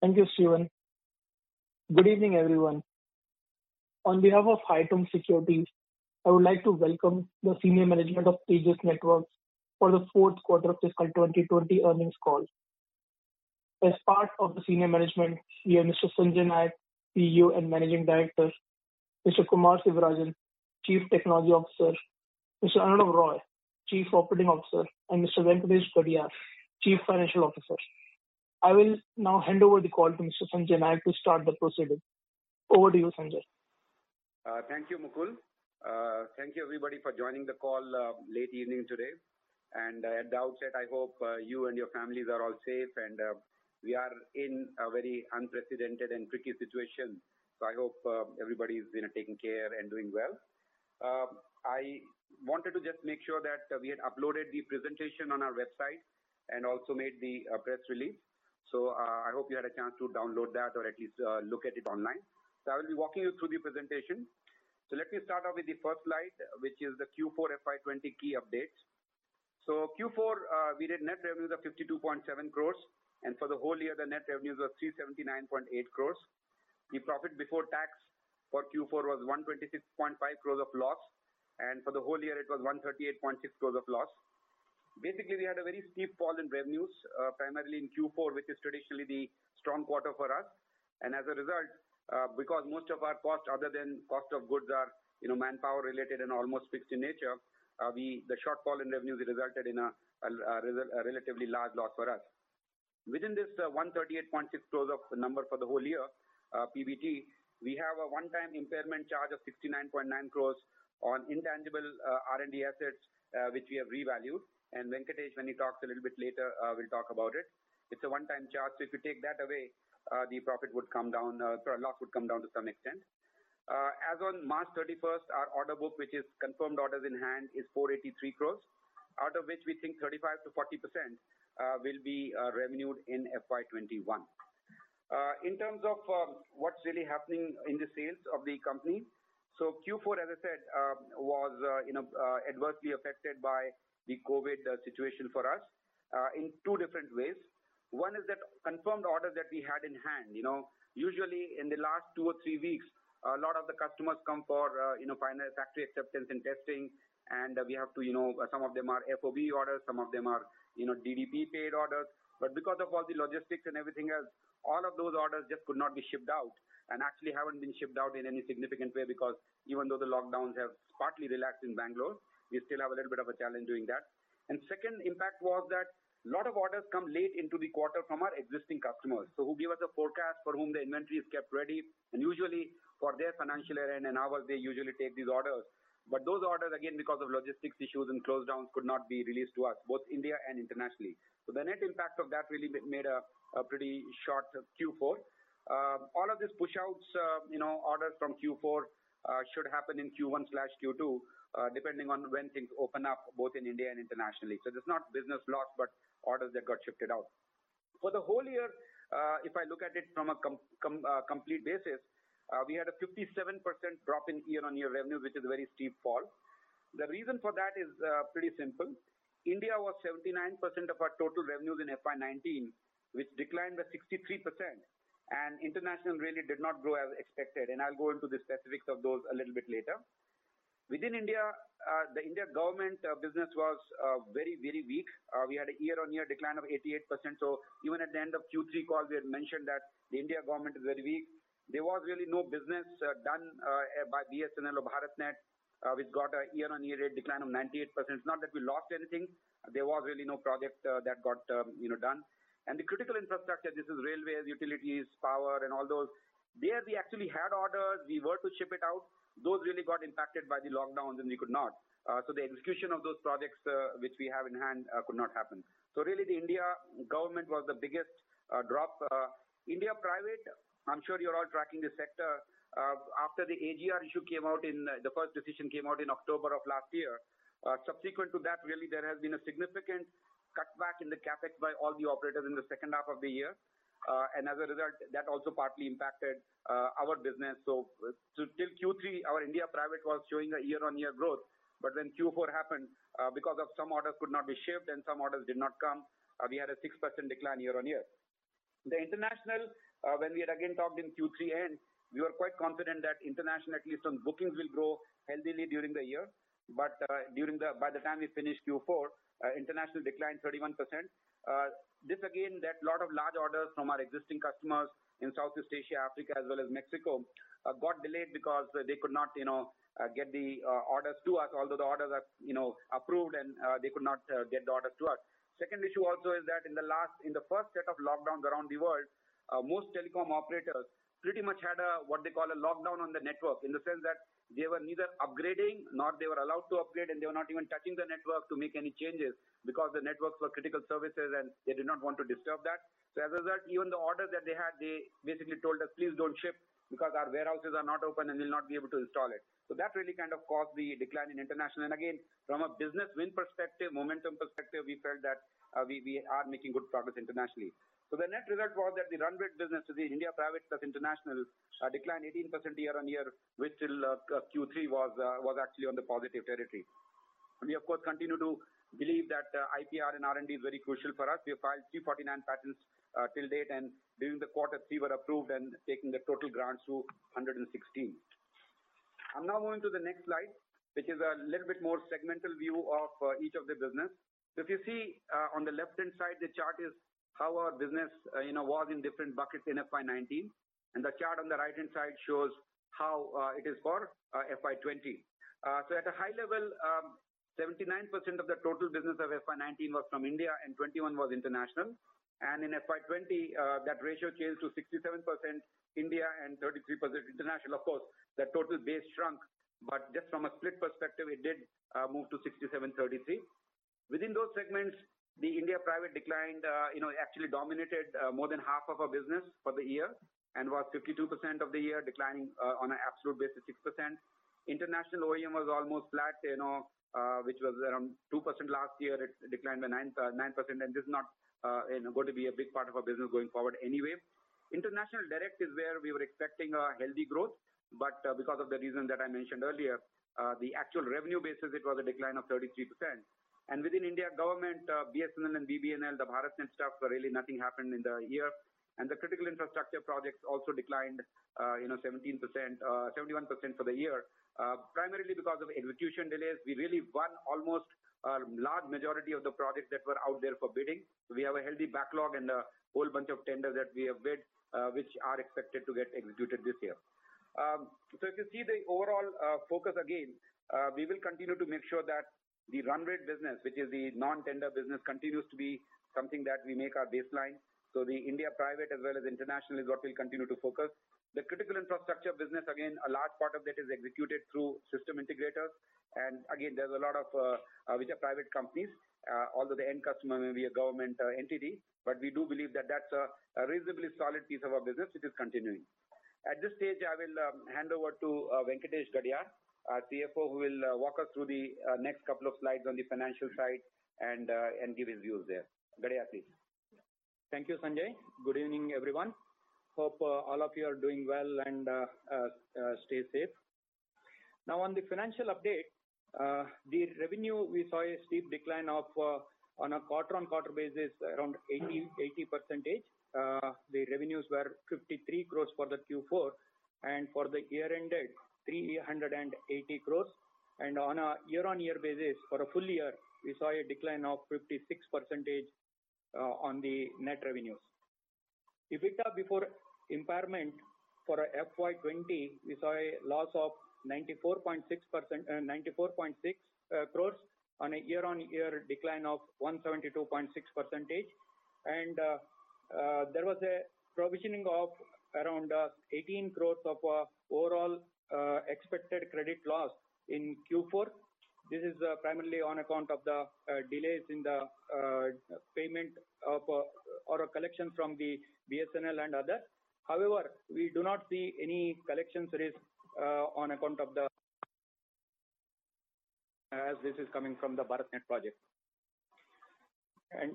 Thank you, Steven. Good evening, everyone. On behalf of Haitong Securities, I would like to welcome the senior management of Tejas Networks for the fourth quarter of fiscal 2020 earnings call. As part of the senior management, we have Mr. Sanjay Nayak, CEO and Managing Director, Mr. Kumar Sivarajan, Chief Technology Officer, Mr. Anuraag Roy, Chief Operating Officer, and Mr. Venkatesh Gadiyar, Chief Financial Officer. I will now hand over the call to Mr. Sanjay Nayak to start the proceeding. Over to you, Sanjay. Uh, thank you, Mukul. Uh, thank you, everybody, for joining the call uh, late evening today. And at the outset, I hope you and your families are all safe, and we are in a very unprecedented and tricky situation. So I hope everybody is you know, taking care and doing well. Um, I wanted to just make sure that we had uploaded the presentation on our website and also made the press release. I hope you had a chance to download that or at least look at it online. So I will be walking you through the presentation. So let me start off with the first slide, which is the Q4 FY 2020 key updates. So Q4, uh, we did net revenues of 52.7 crores, and for the whole year, the net revenues were 379.8 crores. The profit before tax for Q4 was 126.5 crores of loss, and for the whole year it was 138.6 crores of loss. Basically, we had a very steep fall in revenues, uh, primarily in Q4, which is traditionally the strong quarter for us. And as a result, uh, because most of our costs other than cost of goods are you know, manpower related and almost fixed in nature, uh, the shortfall in revenues resulted in a relatively large loss for us. Within this 138.6 crores of number for the whole year, PBT, we have a one-time impairment charge of 69.9 crores on intangible R&D assets, which we have revalued. Venkatesh, when he talks a little bit later, uh, will talk about it. It's a one-time charge, so if you take that away, uh, the profit would come down, sorry, loss would come down to some extent. Uh, As on March 31st, our order book, which is confirmed orders in hand, is 483 crores, out of which we think 35%-40% will be uh, revenued in FY 2021. In terms of what's really happening in the sales of the company, so Q4, as I said, uh, was uh, you know uh, adversely affected by the COVID uh, situation for us uh, in two different ways. One is that confirmed orders that we had in hand. You know, usually in the last two or three weeks, a lot of the customers come for uh, you know final factory acceptance and testing, and we have to you know some of them are FOB orders, some of them are you know DDP paid orders. But because of all the logistics and everything else, all of those orders just could not be shipped out and actually haven't been shipped out in any significant way because even though the lockdowns have partly relaxed in Bangalore, we still have a little bit of a challenge doing that. And Second impact was that a lot of orders come late into the quarter from our existing customers. So who give us a forecast for whom the inventory is kept ready, and usually for their financial year-end and ours, they usually take these orders. But those orders, again, because of logistics issues and close downs, could not be released to us, both India and internationally. So the net impact of that really made a pretty short Q4. All of these push-outs uh you know, orders from Q4 Uh, should happen in Q1/Q2, uh, depending on when things open up, both in India and internationally. So There's not business loss, but orders that got shifted out. For the whole year, uh, if I look at it from a complete basis, we had a 57% drop in year-on-year revenue, which is a very steep fall. The reason for that is pretty simple. India was 79% of our total revenues in FY 2019, which declined by 63%, and international really did not grow as expected, and I'll go into the specifics of those a little bit later. Within India, uh, the India government uh, business was uh, very very weak. We had a year-on-year decline of 88%. So even at the end of Q3 call, we had mentioned that the India government is very weak. There was really no business done by BSNL or BharatNet, which got a year-on-year decline of 98%. It's not that we lost anything. There was really no project that got um, done. And the critical infrastructure, this is railways, utilities, power, and all those, there we actually had orders. We were to ship it out. Those really got impacted by the lockdowns, and we could not. Uh, so the execution of those projects uh, which we have in hand uh, could not happen. So really, the India government was the biggest drop. India private, I'm sure you're all tracking this sector. After the AGR issue came out, in, the first decision came out in October of last year. Subsequent to that, really, there has been a significant cutback in the CapEx by all the operators in the second half of the year. Uh, and as a result, that also partly impacted uh, our business. So till Q3, our India private was showing a year-on-year growth. But when Q4 happened, uh, because of some orders could not be shipped and some orders did not come, we had a 6% decline year-on-year. The international when we had again talked in Q3 end, we were quite confident that international, at least on bookings, will grow healthily during the year. But uh during the by the time we finished Q4, Uh, international declined 31%. Uh, this again, that lot of large orders from our existing customers in Southeast Asia, Africa, as well as Mexico, uh, got delayed because they could not, you know, get the orders to us, although the orders are, you know, approved and they could not get the orders to us. Second issue also is that in the last, in the first set of lockdowns around the world, most telecom operators pretty much had a, what they call a lockdown on the network, in the sense that they were neither upgrading nor they were allowed to upgrade, and they were not even touching the network to make any changes because the networks were critical services and they did not want to disturb that. So as a result, even the orders that they had, they basically told us, please don't ship because our warehouses are not open and we'll not be able to install it. So that really kind of caused the decline in international. And again, from a business win perspective, momentum perspective, we felt that uh, we, we are making good progress internationally. So the net result was that the run rate business to the India private plus international uh, declined 18% year on year, which till uh, Q3 was uh, was actually on the positive territory. We of course continue to believe that uh, IPR and R&D is very crucial for us. We have filed 349 patents uh, till date, and during the quarter three were approved and taking the total grants to 116. I'm now moving to the next slide, which is a little bit more segmental view of uh, each of the business. So if you see uh, on the left-hand side, the chart is how our business, uh, was in different buckets in FY19, and the chart on the right-hand side shows how uh, it is for uh, FY20. Uh, so at a high level, um, 79% of the total business of FY19 was from India and 21 was international. And in FY20, uh, that ratio changed to 67% India and 33% international. Of course, the total base shrunk, but just from a split perspective, it did move to 67-33. Within those segments, the India private declined, uh, you know, actually dominated uh, more than half of our business for the year and was 52% of the year, declining uh, on an absolute basis 6%. International OEM was almost flat, you know, which was around 2% last year. It declined by 9, uh, 9%, and this is not you know, going to be a big part of our business going forward anyway. International direct is where we were expecting a healthy growth, but because of the reason that I mentioned earlier, the actual revenue basis, it was a decline of 33%. And within India government, uh, BSNL and BBNL, the BharatNet stuff, really nothing happened in the year. And the critical infrastructure projects also declined, uh, you know, 17%, uh, 71% for the year, uh, primarily because of execution delays. We really won almost a large majority of the projects that were out there for bidding. We have a healthy backlog and a whole bunch of tenders that we have bid, uh, which are expected to get executed this year. Um, so if you see the overall uh, focus again, uh, we will continue to make sure that the run rate business, which is the non-tender business, continues to be something that we make our baseline. So the India private as well as international is what we'll continue to focus. The critical infrastructure business, again, a large part of that is executed through system integrators. And again, there's a lot of uh, which are private companies, uh, although the end customer may be a government uh, entity. But we do believe that that's a, a, reasonably solid piece of our business, which is continuing. At this stage, I will um, hand over to uh, Venkatesh Gadiyar, our CFO, who will uh, walk us through the next couple of slides on the financial side and and give his views there. Gadiyar, please. Thank you, Sanjay. Good evening, everyone. Hope uh, all of you are doing well and uh, uh, stay safe. Now, on the financial update, the revenue, we saw a steep decline of on a quarter-on-quarter basis, around 80 percentage. The revenues were 53 crores for the Q4, and for the year ended, 380 crores. And on a year-on-year basis, for a full year, we saw a decline of 56 percentage on the net revenues. EBITDA before impairment for FY20, we saw a loss of 94.6 percent, 94.6 uh, crores on a year-on-year decline of 172.6 percentage, and uh, uh, there was a provisioning of around 18 crores of overall Uh, expected credit loss in Q4. This is uh, primarily on account of the uh, delays in the payment of or a collection from the BSNL and others. However, we do not see any collections risk on account of the as this is coming from the BharatNet project. And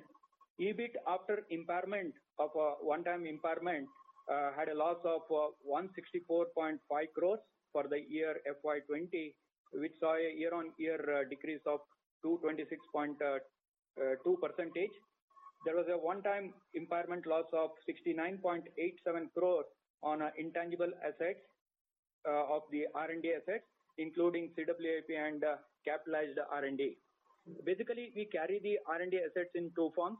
EBIT after impairment of one-time impairment uh, had a loss of uh, 164.5 crores for the year FY20, which saw a year-on-year -year, uh, decrease of 226.2 uh, uh, percentage. there was a one-time impairment loss of 69.87 crore on uh, intangible assets of the R&D assets, including CWIP and capitalized R&D. Basically, we carry the R&D assets in two forms.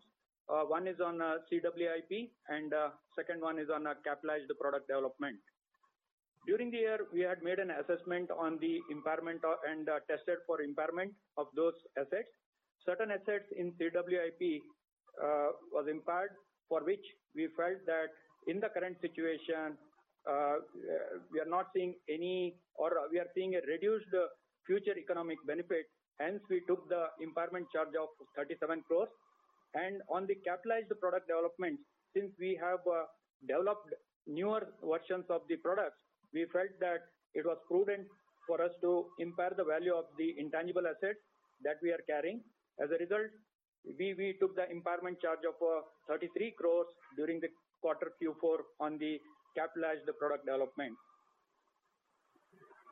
One is on CWIP and second one is on capitalized product development. During the year, we had made an assessment on the impairment and uh, tested for impairment of those assets. Certain assets in CWIP uh, was impaired, for which we felt that in the current situation, uh, we are not seeing any or we are seeing a reduced future economic benefit. Hence, we took the impairment charge of 37 crore. On the capitalized product development, since we have developed newer versions of the products, we felt that it was prudent for us to impair the value of the intangible assets that we are carrying. As a result, we took the impairment charge of uh, 33 crores during the quarter Q4 on the capitalized product development.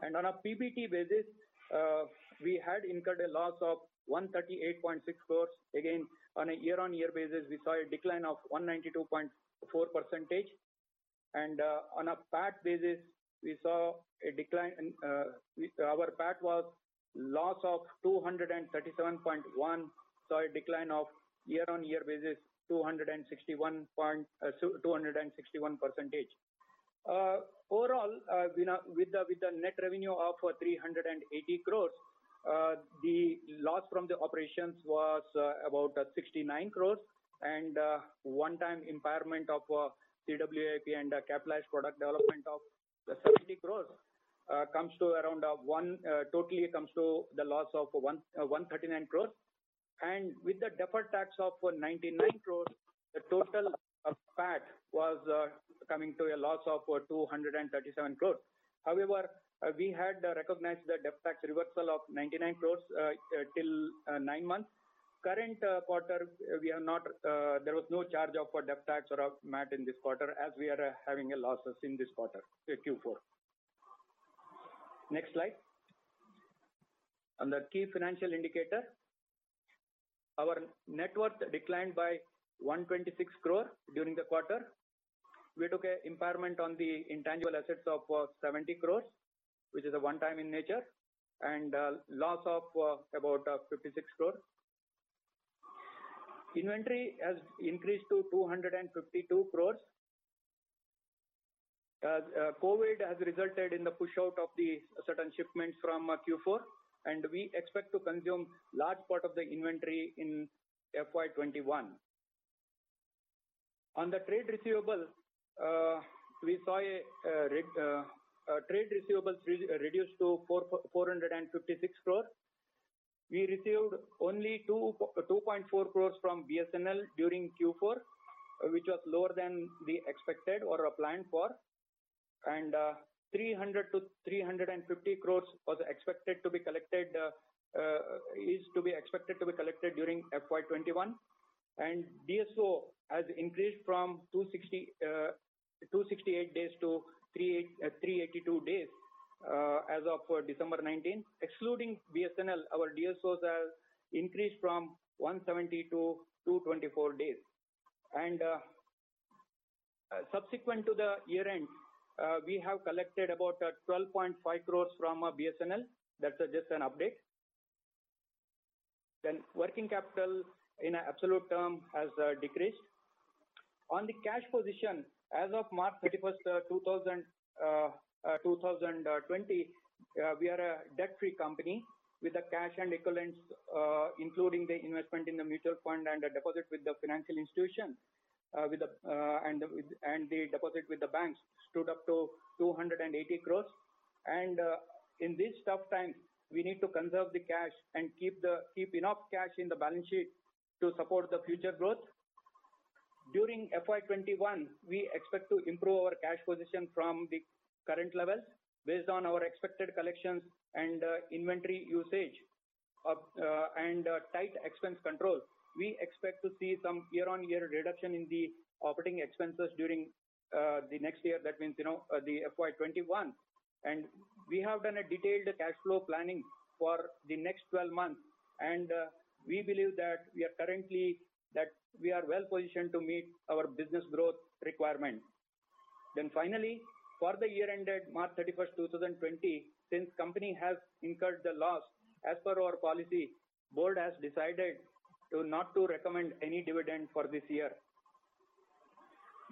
And on a PBT basis, uh, we had incurred a loss of 138.6 crores. Again, on a year-on-year basis, we saw a decline of 192.4%. And uh, on a PAT basis, we saw a decline. Uh, our PAT was loss of 237.1 crore, saw a decline of year-on-year basis, 261%. Uh, uh, overall, with the net revenue of 380 crore, the loss from the operations was about 69 crores and one-time impairment of CWIP and capitalized product development of 70 crore uh, comes to around uh, one, uh, totally comes to the loss of one, 139 crore. With the deferred tax of 99 crores, the total PAT was coming to a loss of 237 crores. However, we had recognized the deferred tax reversal of 99 crore till nine months. Current uh, quarter, uh, we have not, uh, there was no charge of debt tax or MAT in this quarter as we are having a losses in this quarter, Q4. Next slide. On the key financial indicator, our net worth declined by 126 crore during the quarter. We took an impairment on the intangible assets of 70 crore, which is a one-time in nature, and loss of about 56 crore. Inventory has increased to 252 crore. Uh, uh, COVID has resulted in the push out of the certain shipments from uh, Q4, and we expect to consume large part of the inventory in FY 2021. On the trade receivable, we saw trade receivables reduced to 456 crore. We received only 2.4 crores from BSNL during Q4, which was lower than the expected or planned for. And uh, 300 to 350 crores was expected to be collected uh, uh, is to be expected to be collected during FY21. And DSO has increased from 268 days to 382 days Uh, as of uh, December 19. Excluding BSNL, our DSOs have increased from 170 to 224 days. And uh, subsequent to the year-end, we have collected about 12.5 crores from BSNL. That's just an update. Then working capital in an absolute term has decreased. On the cash position, as of March 31st, Uh, 2020, uh, we are a debt-free company with the cash and equivalents, uh, including the investment in the mutual fund and the deposit with the financial institution, and the and the deposit with the banks stood up to 280 crore. In these tough times, we need to conserve the cash and keep the keep enough cash in the balance sheet to support the future growth. During FY 2021, we expect to improve our cash position from the current levels based on our expected collections and uh, inventory usage uh, and uh, tight expense control. We expect to see some year-on-year reduction in the operating expenses during the next year. That means you know uh the FY 2021. We have done a detailed cash flow planning for the next 12 months. And we believe that we are currently that we are well positioned to meet our business growth requirement. Then finally, for the year ended March 31st, 2020, since company has incurred the loss as per our policy, board has decided to not to recommend any dividend for this year.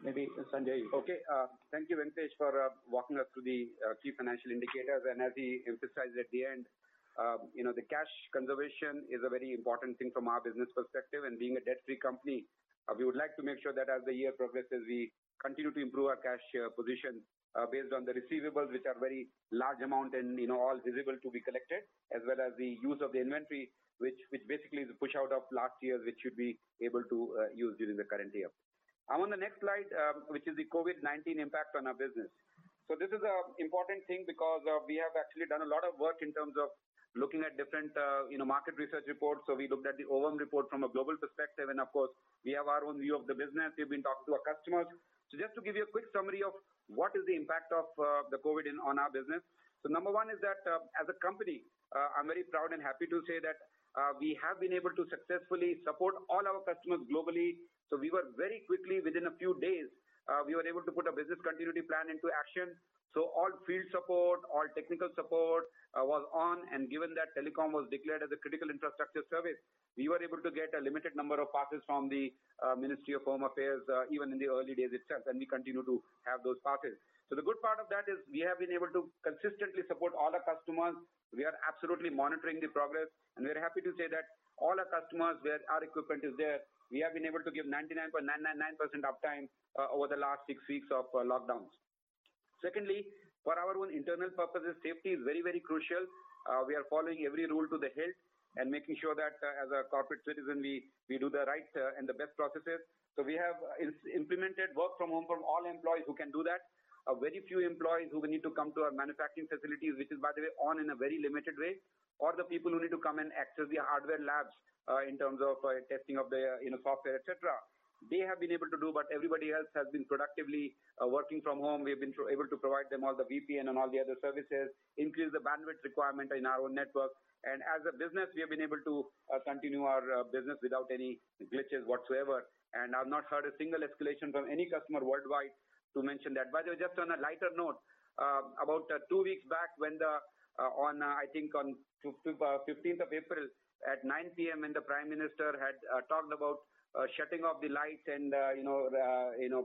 Maybe Sanjay. Okay. Uh, thank you, Venkatesh, for uh, walking us through the uh, key financial indicators. And as he emphasized at the end, um, you know, the cash conservation is a very important thing from our business perspective. And being a debt-free company, we would like to make sure that as the year progresses, we continue to improve our cash position Uh, based on the receivables, which are very large amount and, you know, all visible to be collected, as well as the use of the inventory, which which basically is a push out of last year, which should be able to uh, use during the current year. I'm on the next slide, um, which is the COVID-19 impact on our business. So this is an important thing because uh, we have actually done a lot of work in terms of looking at different, you know, market research reports. So we looked at the OVUM report from a global perspective, and of course, we have our own view of the business. We've been talking to our customers. So just to give you a quick summary of what is the impact of uh, the COVID on our business. So number one is that, uh, as a company, uh, I'm very proud and happy to say that we have been able to successfully support all our customers globally. So we were very quickly, within a few days, we were able to put a business continuity plan into action. So all field support, all technical support uh, was on, and given that telecom was declared as a critical infrastructure service, we were able to get a limited number of passes from the uh, Ministry of Home Affairs, uh, even in the early days itself, and we continue to have those passes. So the good part of that is we have been able to consistently support all our customers. We are absolutely monitoring the progress, and we are happy to say that all our customers, where our equipment is there, we have been able to give 99.999% uptime over the last six weeks of lockdowns. Secondly, for our own internal purposes, safety is very, very crucial. Uh, we are following every rule to the hilt and making sure that, uh, as a corporate citizen, we we do the right uh, and the best processes. So we have implemented work from home from all employees who can do that. Very few employees who need to come to our manufacturing facilities, which is, by the way, on in a very limited way, or the people who need to come and access the hardware labs, in terms of testing of the, you know, software, et cetera. They have been able to do, but everybody else has been productively uh, working from home. We have been able to provide them all the VPN and all the other services, increase the bandwidth requirement in our own network. And as a business, we have been able to uh, continue our uh, business without any glitches whatsoever. And I've not heard a single escalation from any customer worldwide to mention that. By the way, just on a lighter note, about two weeks back, when the, on, I think on 15th of April at 9 P.M., when the Prime Minister had talked about Uh, shutting off the lights and, uh, you know, uh, you know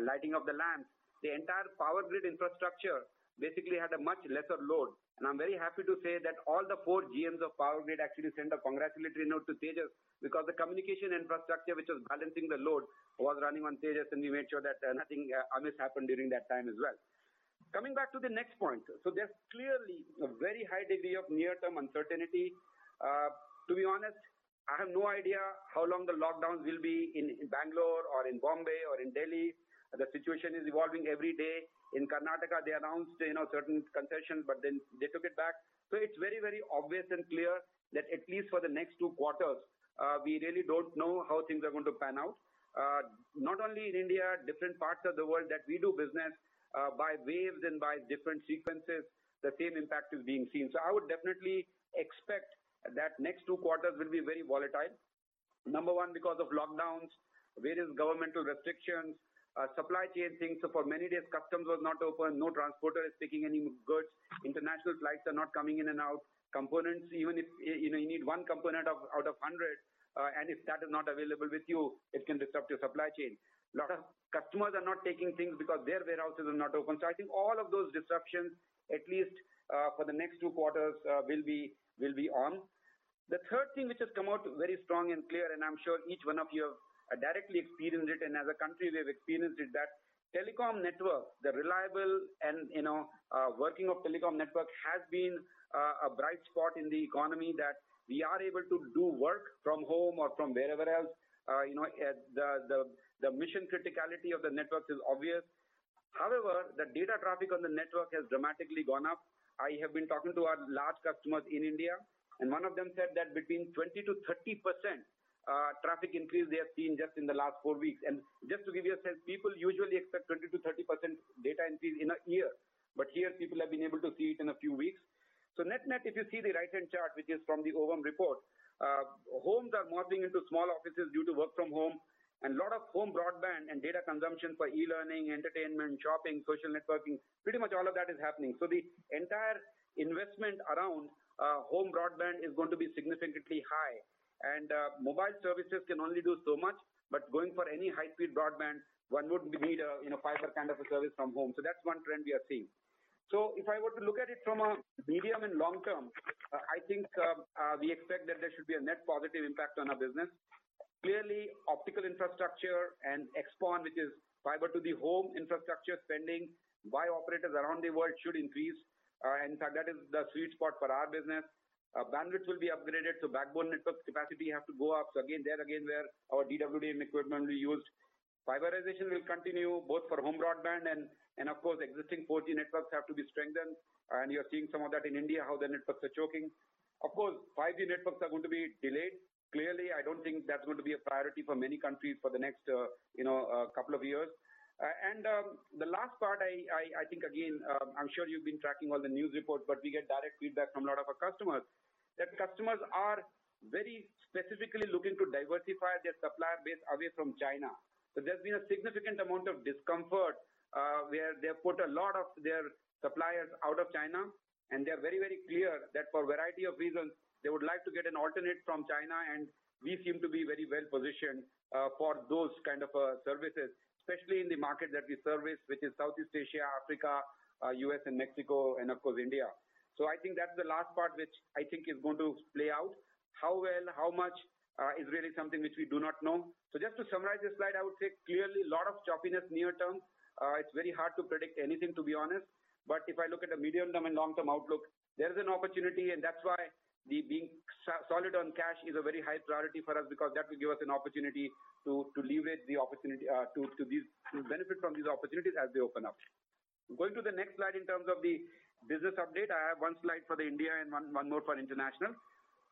lighting of the lamps, the entire Power Grid infrastructure basically had a much lesser load. And I'm very happy to say that all the four GMs of Power Grid actually sent a congratulatory note to Tejas, because the communication infrastructure, which was balancing the load, was running on Tejas, and we made sure that nothing amiss happened during that time as well. Coming back to the next point. So there's clearly a very high degree of near-term uncertainty. To be honest, I have no idea how long the lockdowns will be in Bangalore or in Bombay or in Delhi. The situation is evolving every day. In Karnataka, they announced, you know, certain concessions, but then they took it back. So it's very, very obvious and clear that at least for the next two quarters, uh, we really don't know how things are going to pan out. Uh, not only in India, different parts of the world that we do business, uh, by waves and by different sequences, the same impact is being seen. So I would definitely expect that next two quarters will be very volatile. Number one, because of lockdowns, various governmental restrictions, uh, supply chain things. So for many days, customs was not open, no transporter is taking any goods, international flights are not coming in and out. Components, even if, you know, you need one component out of 100, uh, and if that is not available with you, it can disrupt your supply chain. A lot of customers are not taking things because their warehouses are not open. So I think all of those disruptions, at least, uh, for the next two quarters, will be on. The third thing which has come out very strong and clear, and I'm sure each one of you have uh, directly experienced it, and as a country, we have experienced it, that telecom network, the reliable and, you know, uh, working of telecom network has been uh, a bright spot in the economy, that we are able to do work from home or from wherever else. You know, the mission criticality of the network is obvious. However, the data traffic on the network has dramatically gone up. I have been talking to our large customers in India, and one of them said that between 20 to 30 percent uh, traffic increase they have seen just in the last four weeks. And just to give you a sense, people usually expect 20 to 30 percent data increase in a year, but here people have been able to see it in a few weeks. So net-net, if you see the right-hand chart, which is from the OVUM report, uh, homes are morphing into small offices due to work from home, and a lot of home broadband and data consumption for e-learning, entertainment, shopping, social networking, pretty much all of that is happening. So the entire investment around uh, home broadband is going to be significantly high. And uh, mobile services can only do so much, but going for any high-speed broadband, one would need a you know fiber kind of a service from home. So that's one trend we are seeing. So if I were to look at it from a medium and long term, uh, I think uh, uh, we expect that there should be a net positive impact on our business. Clearly, optical infrastructure and XPON, which is fiber to the home infrastructure spending by operators around the world should increase. Uh, in fact, that is the sweet spot for our business. Uh, bandwidth will be upgraded, so backbone network capacity have to go up. So again, there again where our DWDM equipment will be used. Fiberization will continue both for home broadband and, and of course existing 4G networks have to be strengthened. And you're seeing some of that in India, how the networks are choking. Of course, 5G networks are going to be delayed clearly, I don't think that's going to be a priority for many countries for the next, uh, you know, uh, couple of years. Uh, and um, the last part, I, I, I think again, um, I'm sure you've been tracking all the news reports, but we get direct feedback from a lot of our customers that customers are very specifically looking to diversify their supplier base away from China. So there's been a significant amount of discomfort uh, where they've put a lot of their suppliers out of China, and they're very, very clear that for a variety of reasons, they would like to get an alternate from China, and we seem to be very well positioned uh, for those kind of uh, services, especially in the market that we service, which is Southeast Asia, Africa, uh, US, and Mexico, and of course India. So I think that's the last part which I think is going to play out. How well, how much uh, is really something which we do not know. So just to summarize this slide, I would say clearly a lot of choppiness near term. Uh, it's very hard to predict anything, to be honest. But if I look at the medium term and long term outlook, there is an opportunity, and that's why the being solid on cash is a very high priority for us because that will give us an opportunity to, leverage the opportunity, uh, to, benefit from these opportunities as they open up. Going to the next slide in terms of the business update, I have one slide for the India and one, more for international.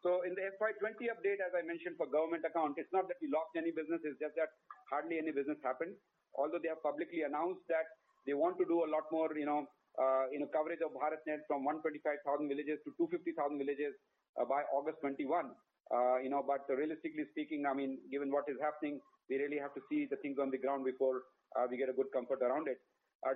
So in the FY20 update, as I mentioned for government account, it's not that we lost any business, it's just that hardly any business happened. Although they have publicly announced that they want to do a lot more, you know, uh, coverage of BharatNet from 125,000 villages to 250,000 villages by August 21. Uh, you know, but realistically speaking, I mean, given what is happening, we really have to see the things on the ground before uh, we get a good comfort around it.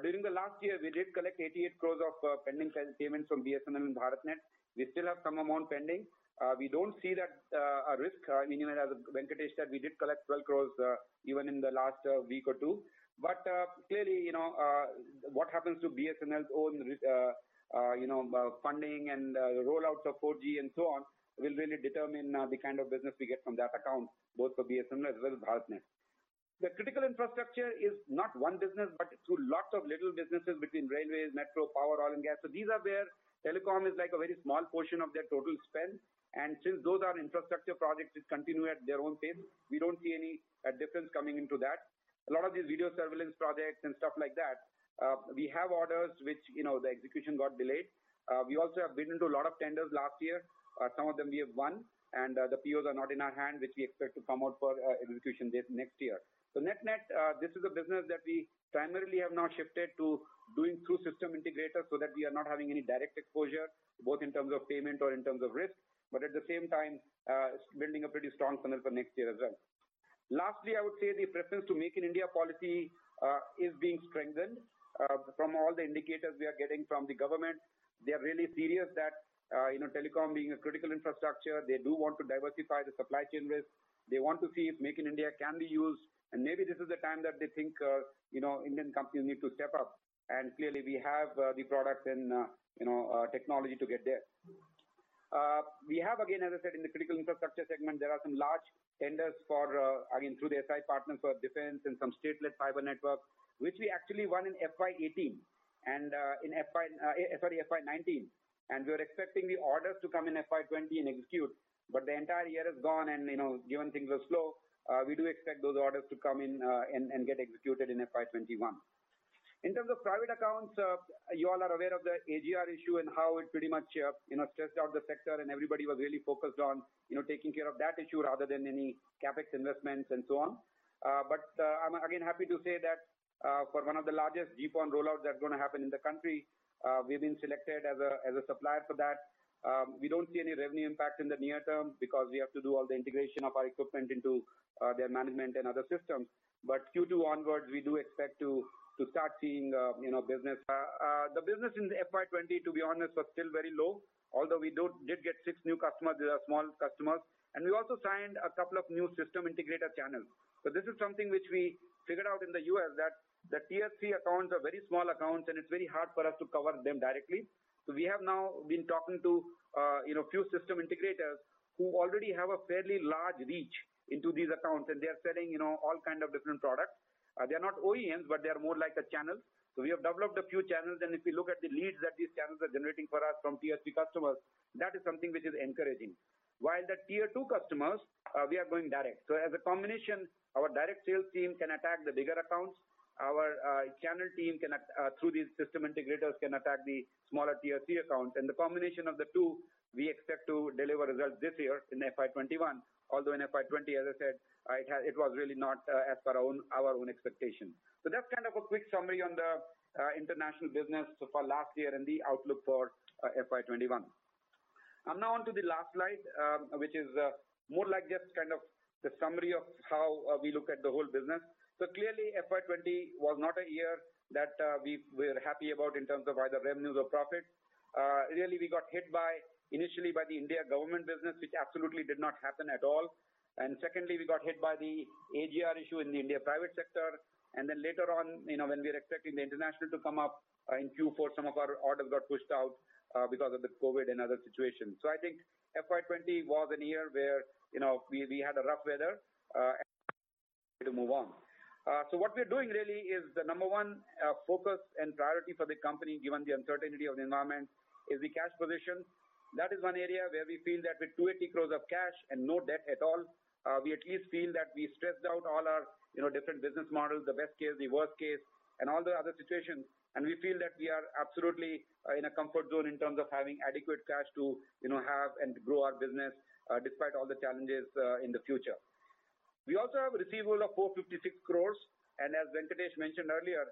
during the last year, we did collect 88 crores of pending payments from BSNL and BharatNet. We still have some amount pending. Uh, we don't see that uh, a risk. I mean, even as Venkatesh said, we did collect 12 crores uh, even in the last week or two. But clearly, you know, what happens to BSNL's own uh, you know, uh, funding and uh, rollouts of 4G and so on will really determine the kind of business we get from that account, both for BSNL as well as BharatNet. The critical infrastructure is not one business, but through lots of little businesses between railways, metro, power, oil and gas. So these are where telecom is like a very small portion of their total spend. And since those are infrastructure projects which continue at their own pace, we don't see any uh, difference coming into that. A lot of these video surveillance projects and stuff like that uh, Uh, we have orders which, you know, the execution got delayed. Uh, we also have bid into a lot of tenders last year. Uh, some of them we have won, and uh, the POs are not in our hand, which we expect to come out for uh, execution this next year. So net-net, this is a business that we primarily have now shifted to doing through system integrators so that we are not having any direct exposure, both in terms of payment or in terms of risk, but at the same time, building a pretty strong funnel for next year as well. Lastly, I would say the preference to Make in India policy is being strengthened. Uh, from all the indicators we are getting from the government, they are really serious that uh, you know telecom being a critical infrastructure, they do want to diversify the supply chain risk. They want to see if Make in India can be used, and maybe this is the time that they think uh, you know Indian companies need to step up. And clearly, we have the products and you know technology to get there. Uh, we have again, as I said, in the critical infrastructure segment, there are some large tenders for, uh, again, through the SI partners for defense and some state-led fiber networks which we actually won in FY18 and uh, in FY, uh, eh, sorry, FY19. And we were expecting the orders to come in FY20 and execute, but the entire year is gone and, you know, given things are slow, uh, we do expect those orders to come in and, get executed in FY21. In terms of private accounts, you all are aware of the AGR issue and how it pretty much, you know, stressed out the sector and everybody was really focused on, you know, taking care of that issue rather than any capex investments and so on. but I'm again happy to say that for one of the largest GPON rollouts that's going to happen in the country. Uh, we've been selected as a, as a supplier for that. Um, we don't see any revenue impact in the near term because we have to do all the integration of our equipment into uh, their management and other systems. But Q2 onwards, we do expect to to start seeing uh, you know business. Uh, uh, the business in FY20, to be honest, was still very low. Although we do, did get six new customers, these are small customers, and we also signed a couple of new system integrator channels. So this is something which we figured out in the US that the tier three accounts are very small accounts, and it's very hard for us to cover them directly. So we have now been talking to uh, you know few system integrators who already have a fairly large reach into these accounts, and they are selling you know all kind of different products. Uh, they are not OEMs, but they are more like a channel. So we have developed a few channels, and if we look at the leads that these channels are generating for us from tier three customers, that is something which is encouraging. While the tier two customers, uh, we are going direct. So as a combination, our direct sales team can attack the bigger accounts, our uh, channel team can, uh, through these system integrators, can attack the smaller tier three accounts. And the combination of the two, we expect to deliver results this year in FY21. Although in FY20, as I said, uh, it, was really not as per our own, expectation. So that's kind of a quick summary on the international business for last year and the outlook for uh, FY21. I'm now on to the last slide, um, which is more like just kind of the summary of how we look at the whole business. So Clearly, FY20 was not a year that uh, we were happy about in terms of either revenues or profits. Uh, really, we got hit by initially by the India government business, which absolutely did not happen at all. And Secondly, we got hit by the AGR issue in the India private sector. And then Later on, you know, when we were expecting the international to come up uh, in Q4, some of our orders got pushed out because of the COVID and other situations. So I think FY20 was a year where, you know, we had a rough weather to move on. Uh, so what we're doing really is the number one uh, focus and priority for the company, given the uncertainty of the environment, is the cash position. That is one area where we feel that with 280 crores of cash and no debt at all, uh, we at least feel that we stressed out all our you know different business models, the best case, the worst case, and all the other situations. And we feel that we are absolutely uh, in a comfort zone in terms of having adequate cash to you know have and grow our business uh, despite all the challenges uh, in the future. We also have a receivable of 456 crores, and as Venkatesh mentioned earlier,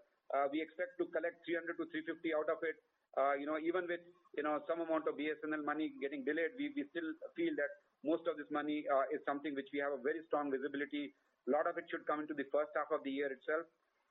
we expect to collect 300 to 350 out of it. You know, even with you know some amount of BSNL money getting delayed, we, still feel that most of this money is something which we have a very strong visibility. A lot of it should come into the first half of the year itself.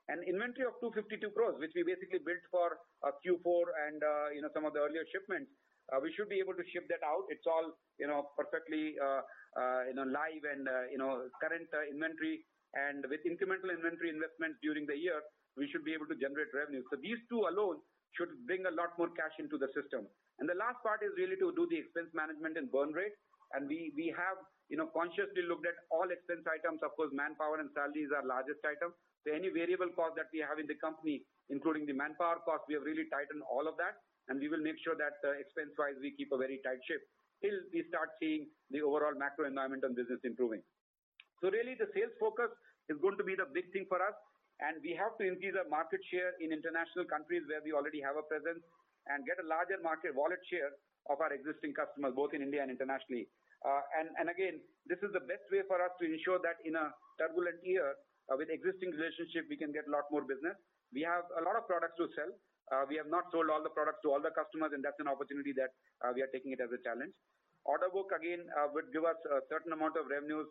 An inventory of 252 crores, which we basically built for uh, Q4 and uh, you know some of the earlier shipments, uh, we should be able to ship that out. It's all you know perfectly uh, uh, you know, live and, uh, you know, current uh, inventory. And with incremental inventory investments during the year, we should be able to generate revenue. So these two alone should bring a lot more cash into the system. And the last part is really to do the expense management and burn rate. And we, we have, you know, consciously looked at all expense items. Of course, manpower and salaries are largest item. So any variable cost that we have in the company, including the manpower cost, we have really tightened all of that. And we will make sure that uh, expense-wise, we keep a very tight ship till we start seeing the overall macro environment and business improving. So really, the sales focus is going to be the big thing for us, and we have to increase our market share in international countries where we already have a presence and get a larger market wallet share of our existing customers, both in India and internationally. Uh, and, and again, this is the best way for us to ensure that in a turbulent year, uh, with existing relationship, we can get a lot more business. We have a lot of products to sell, uh, we have not sold all the products to all the customers, and that's an opportunity that uh, we are taking it as a challenge. Order book, again, uh, would give us a certain amount of revenues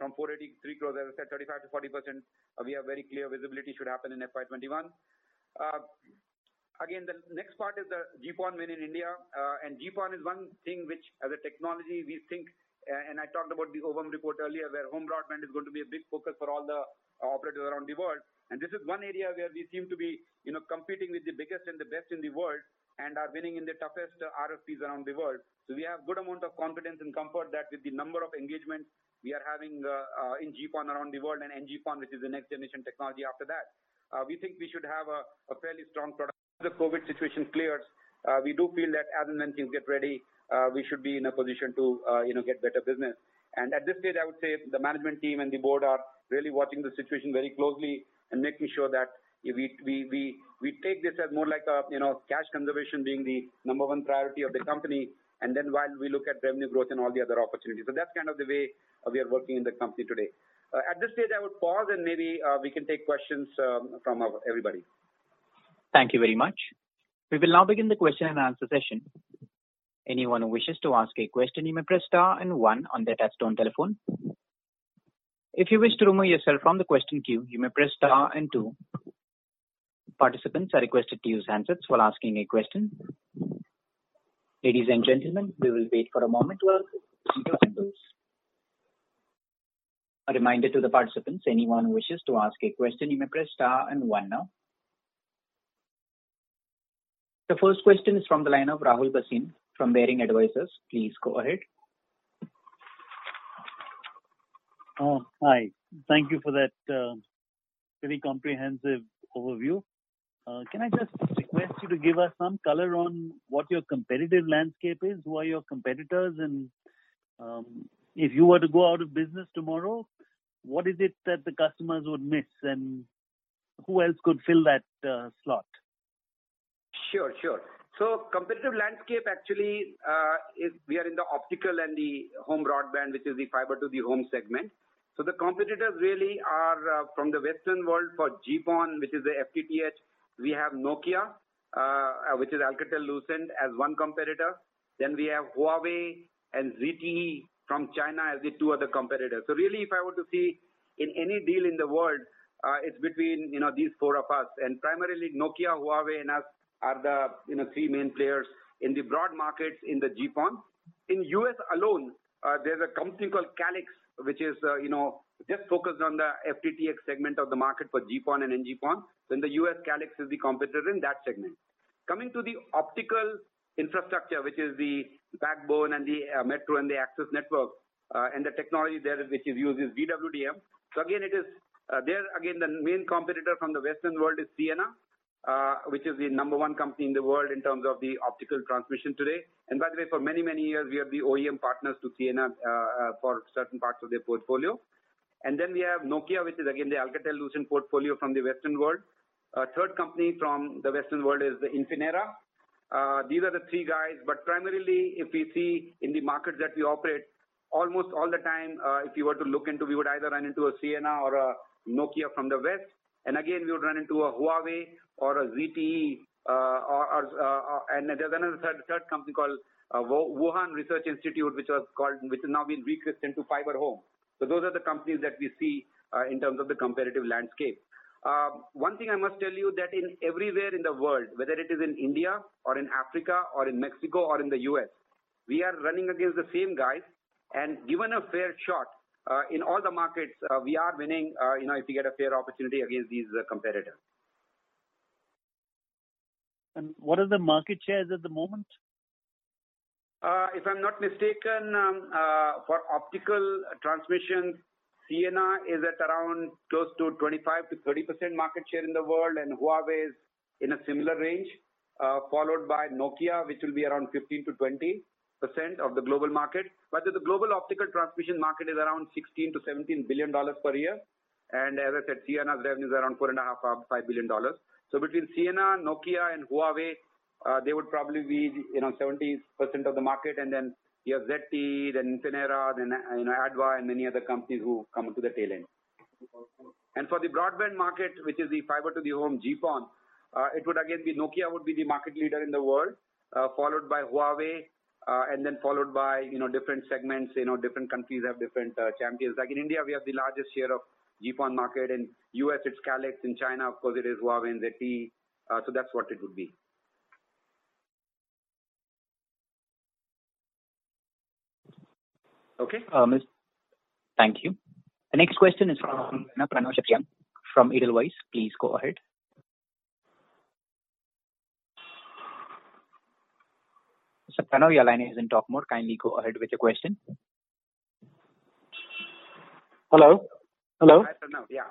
from 483 crores, as I said, 35 to 40 percent We have very clear visibility should happen in FY21. Again, the next part is the GPON win in India. and GPON is one thing which, as a technology, we think, and I talked about the OVUM report earlier, where home broadband is going to be a big focus for all the operators around the world. And this is one area where we seem to be, you know, competing with the biggest and the best in the world and are winning in the toughest uh, RFPs around the world. So we have good amount of confidence and comfort that with the number of engagements we are having uh, uh, in GPON around the world and NGPON, which is the next generation technology after that, uh, we think we should have a, a fairly strong product. As the COVID situation clears, uh, we do feel that as and when things get ready, uh, we should be in a position to, you know, get better business. And at this stage, I would say the management team and the board are really watching the situation very closely and making sure that we, we, we, we take this as more like a, you know, cash conservation being the number one priority of the company. And then while we look at revenue growth and all the other opportunities. So that's kind of the way uh, we are working in the company today. Uh, at this stage, I would pause and maybe uh, we can take questions um, from everybody. Thank you very much. We will now begin the question and answer session. Anyone who wishes to ask a question, you may press star and one on their touchtone telephone. If you wish to remove yourself from the question queue, you may press star and two. Participants are requested to use handsets while asking a question. Ladies and gentlemen, we will wait for a moment while assembles. A reminder to the participants, anyone who wishes to ask a question, you may press star and one now. The first question is from the line of Rahul Bhasin from Bearing Advisors. Please go ahead. Oh, hi. Thank you for that uh, very comprehensive overview. Uh, can I just request you to give us some color on what your competitive landscape is? Who are your competitors? And um, if you were to go out of business tomorrow, what is it that the customers would miss, and who else could fill that uh, slot? Sure, sure. So competitive landscape actually uh, is we are in the optical and the home broadband, which is the fiber to the home segment. So the competitors really are from the Western world for GPON, which is the FTTH. We have Nokia, uh, which is Alcatel-Lucent as one competitor. Then we have Huawei and ZTE from China as the two other competitors. So really, if I were to see in any deal in the world, uh, it's between you know these four of us. And primarily Nokia, Huawei, and us are the you know, three main players in the broad markets in the GPON. In U.S. alone, uh, there's a company called Calix, which is uh, you know, just focused on the FTTX segment of the market for GPON and NG-PON. In the U.S., Calix is the competitor in that segment. Coming to the optical infrastructure, which is the backbone and the uh, metro and the access network, and the technology there which is used is DWDM. So again, it is there again, the main competitor from the Western world is Ciena, Uh, which is the number one company in the world in terms of the optical transmission today. And by the way, for many, many years, we are the OEM partners to Ciena uh, uh, for certain parts of their portfolio. And then we have Nokia, which is again the Alcatel-Lucent portfolio from the Western world. A third company from the Western world is the Infinera. Uh, These are the three guys, but primarily, if we see in the markets that we operate, almost all the time, if you were to look into, we would either run into a Ciena or a Nokia from the West. And again, we would run into a Huawei or a ZTE. Uh, uh, and there's another third company called uh, Wuhan Research Institute, which was called, which has now been rechristened to FiberHome. So those are the companies that we see in terms of the comparative landscape. One thing I must tell you that in everywhere in the world, whether it is in India or in Africa or in Mexico or in the U.S., we are running against the same guys. And given a fair shot, Uh, in all the markets, uh, we are winning uh, you know, if we get a fair opportunity against these competitors. And what are the market shares at the moment? If I'm not mistaken, um, for optical transmission, Ciena is at around close to 25%-30% market share in the world, and Huawei is in a similar range, followed by Nokia, which will be around 15%-20% of the global market. But the global optical transmission market is around $16 billion-$17 billion per year. And as I said, Ciena's revenue is around $4.5 billion, $5 billion. So between Ciena, Nokia, and Huawei, they would probably be you know 70% of the market. And then you have ZTE, then Infinera, then you know ADVA, and many other companies who come to the tail end. And for the broadband market, which is the fiber to the home GPON, it would again be Nokia would be the market leader in the world, uh, followed by Huawei, Uh, and then followed by you know, different segments. You know, different countries have different uh, champions. Like in India, we have the largest share of GPON market. In U.S., it's Calix. In China, of course, it is Huawei and ZTE. Uh, so that's what it would be. Okay. Thank you. The next question is from Pranav Kshatriya from Edelweiss. Please go ahead. Pranav, your line is in talk mode. Kindly go ahead with your question. Hello? Hi, Pranav. Yeah.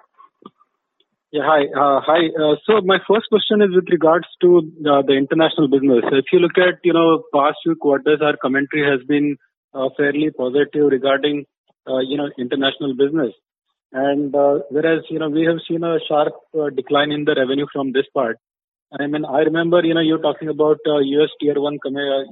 Yeah. Hi. Uh, uh, so my first question is with regards to uh, the international business. If you look at you know, past few quarters, our commentary has been fairly positive regarding you know, international business. And whereas you know, we have seen a sharp decline in the revenue from this part. I mean, I remember you know, you're talking about uh, U.S. Tier 1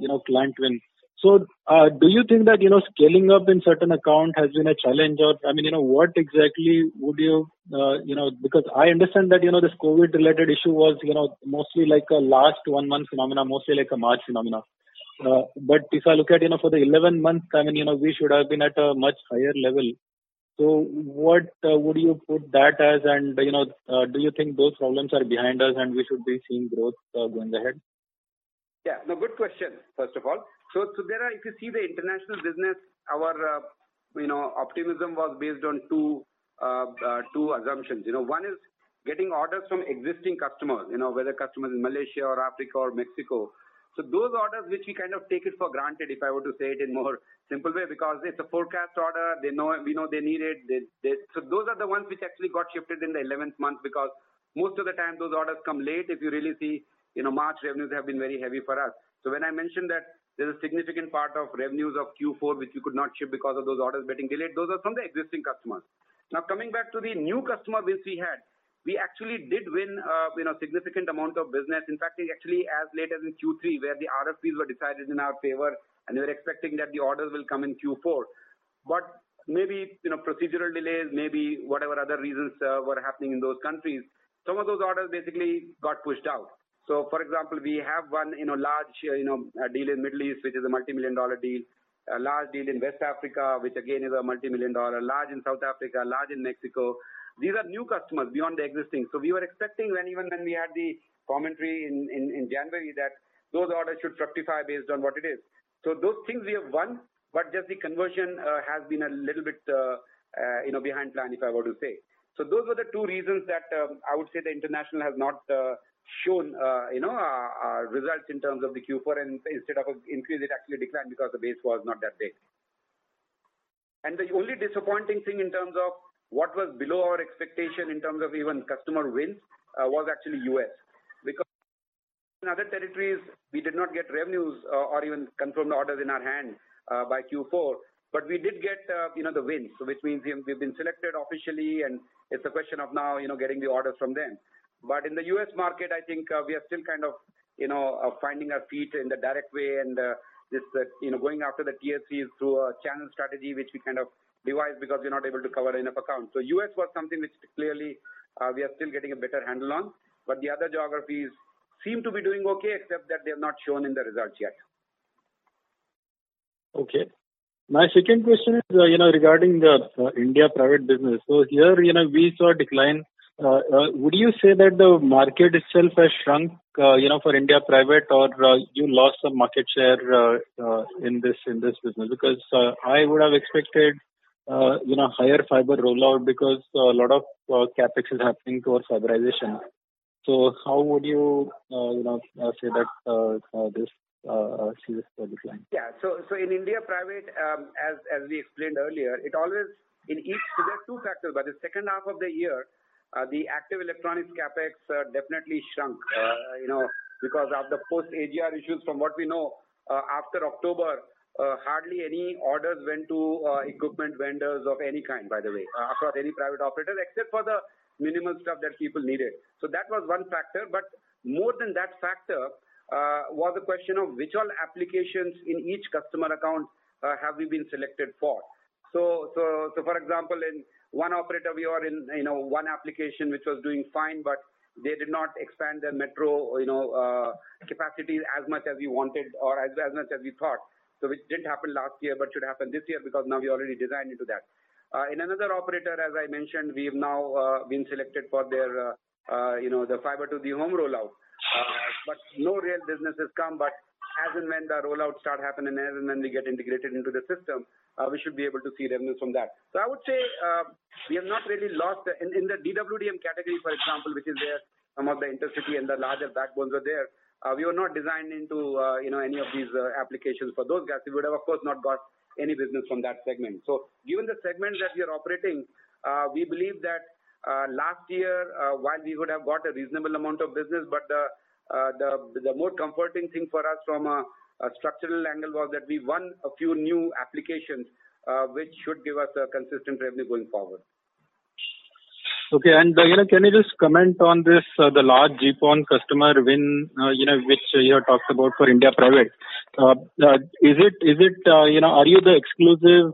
you know, client win. So, uh, do you think that you know, scaling up in certain account has been a challenge? Or, I mean, you know, what exactly would you uh, you know, Because I understand that you know, this COVID-related issue was you know, mostly like a last one month phenomena, mostly like a March phenomena. But if I look at, you know, for the 11 months, I mean, you know, we should have been at a much higher level. So what uh, would you put that as? And, you know, uh, do you think those problems are behind us and we should be seeing growth uh, going ahead? Yeah. No, good question, first of all. So there are, if you see the international business, our, you know, optimism was based on two assumptions. You know, one is getting orders from existing customers, you know, whether customers in Malaysia or Africa or Mexico. So those orders which we kind of take it for granted, if I were to say it in more simple way, because it's a forecast order, they know, we know they need it. So those are the ones which actually got shifted in the 11th month, because most of the time those orders come late. If you really see, you know, March revenues have been very heavy for us. So when I mentioned that there's a significant part of revenues of Q4 which we could not ship because of those orders getting delayed, those are from the existing customers. Now, coming back to the new customer which we had, we actually did win, uh, you know, significant amount of business. In fact, actually as late as in Q3, where the RFPs were decided in our favor, and we were expecting that the orders will come in Q4. But maybe, you know, procedural delays, maybe whatever other reasons uh, were happening in those countries, some of those orders basically got pushed out. So for example, we have one, you know, large, uh, you know, uh, deal in Middle East, which is a multi-million dollar deal. A large deal in West Africa, which again is a multi-million dollar. Large in South Africa, large in Mexico. These are new customers beyond the existing. So we were expecting when even when we had the commentary in January, that those orders should fructify based on what it is. So those things we have won, but just the conversion uh, has been a little bit, uh, uh, you know, behind plan, if I were to say. So those were the two reasons that um, I would say the international has not shown, you know, results in terms of the Q4, and instead of an increase, it actually declined because the base was not that big. And the only disappointing thing in terms of what was below our expectation in terms of even customer wins was actually U.S. Because in other territories, we did not get revenues uh, or even confirmed orders in our hand uh, by Q4, but we did get, uh, you know, the wins. Which means we've been selected officially, and it's a question of now, you know, getting the orders from them. But in the U.S. market, I think, we are still kind of, you know, finding our feet in the direct way and, just, you know, going after the TSCs through a channel strategy, which we kind of devised because we're not able to cover enough accounts. So U.S. was something which clearly, we are still getting a better handle on, but the other geographies seem to be doing okay, except that they have not shown in the results yet. Okay. My second question is, uh, you know, regarding the uh, India private business. So here, you know, we saw a decline. Uh, would you say that the market itself has shrunk, you know, for India private, or you lost some market share in this in this business? Because I would have expected, you know, higher fiber rollout because a lot of CapEx is happening towards fiberization. So how would you, uh, you know, uh, say that uh, this sees a decline? Yeah. So so in India private, um, as as we explained earlier, it always in each. So there are two factors, but the second half of the year, the active electronics CapEx definitely shrunk. You know, because of the post-AGR issues, from what we know, after October, hardly any orders went to equipment vendors of any kind, by the way, across any private operator, except for the minimal stuff that people needed. So that was one factor, but more than that factor, was a question of which all applications in each customer account have we been selected for. So so, so for example, in one operator, we are in, you know, one application which was doing fine, but they did not expand their metro, you know, uh, capacity as much as we wanted or as as much as we thought. So which didn't happen last year, but should happen this year, because now we already designed into that. Uh, in another operator, as I mentioned, we have now uh, been selected for their, uh, you know, the fiber to the home rollout. But no real business has come, but as and when the rollout start happening, as and when we get integrated into the system, we should be able to see revenues from that. So I would say, we have not really lost the... In the DWDM category, for example, which is where some of the intercity and the larger backbones are there, we were not designed into, you know, any of these applications for those guys. We would have, of course, not got any business from that segment. So given the segments that we are operating, uh, we believe that uh, last year, uh, while we would have got a reasonable amount of business, but the the more comforting thing for us from a structural angle was that we won a few new applications, which should give us a consistent revenue going forward. Okay. And, uh, you know, can you just comment on this, uh, the large GPON customer win, uh, you know, which you have talked about for India private? Is it, is it, you know, are you the exclusive,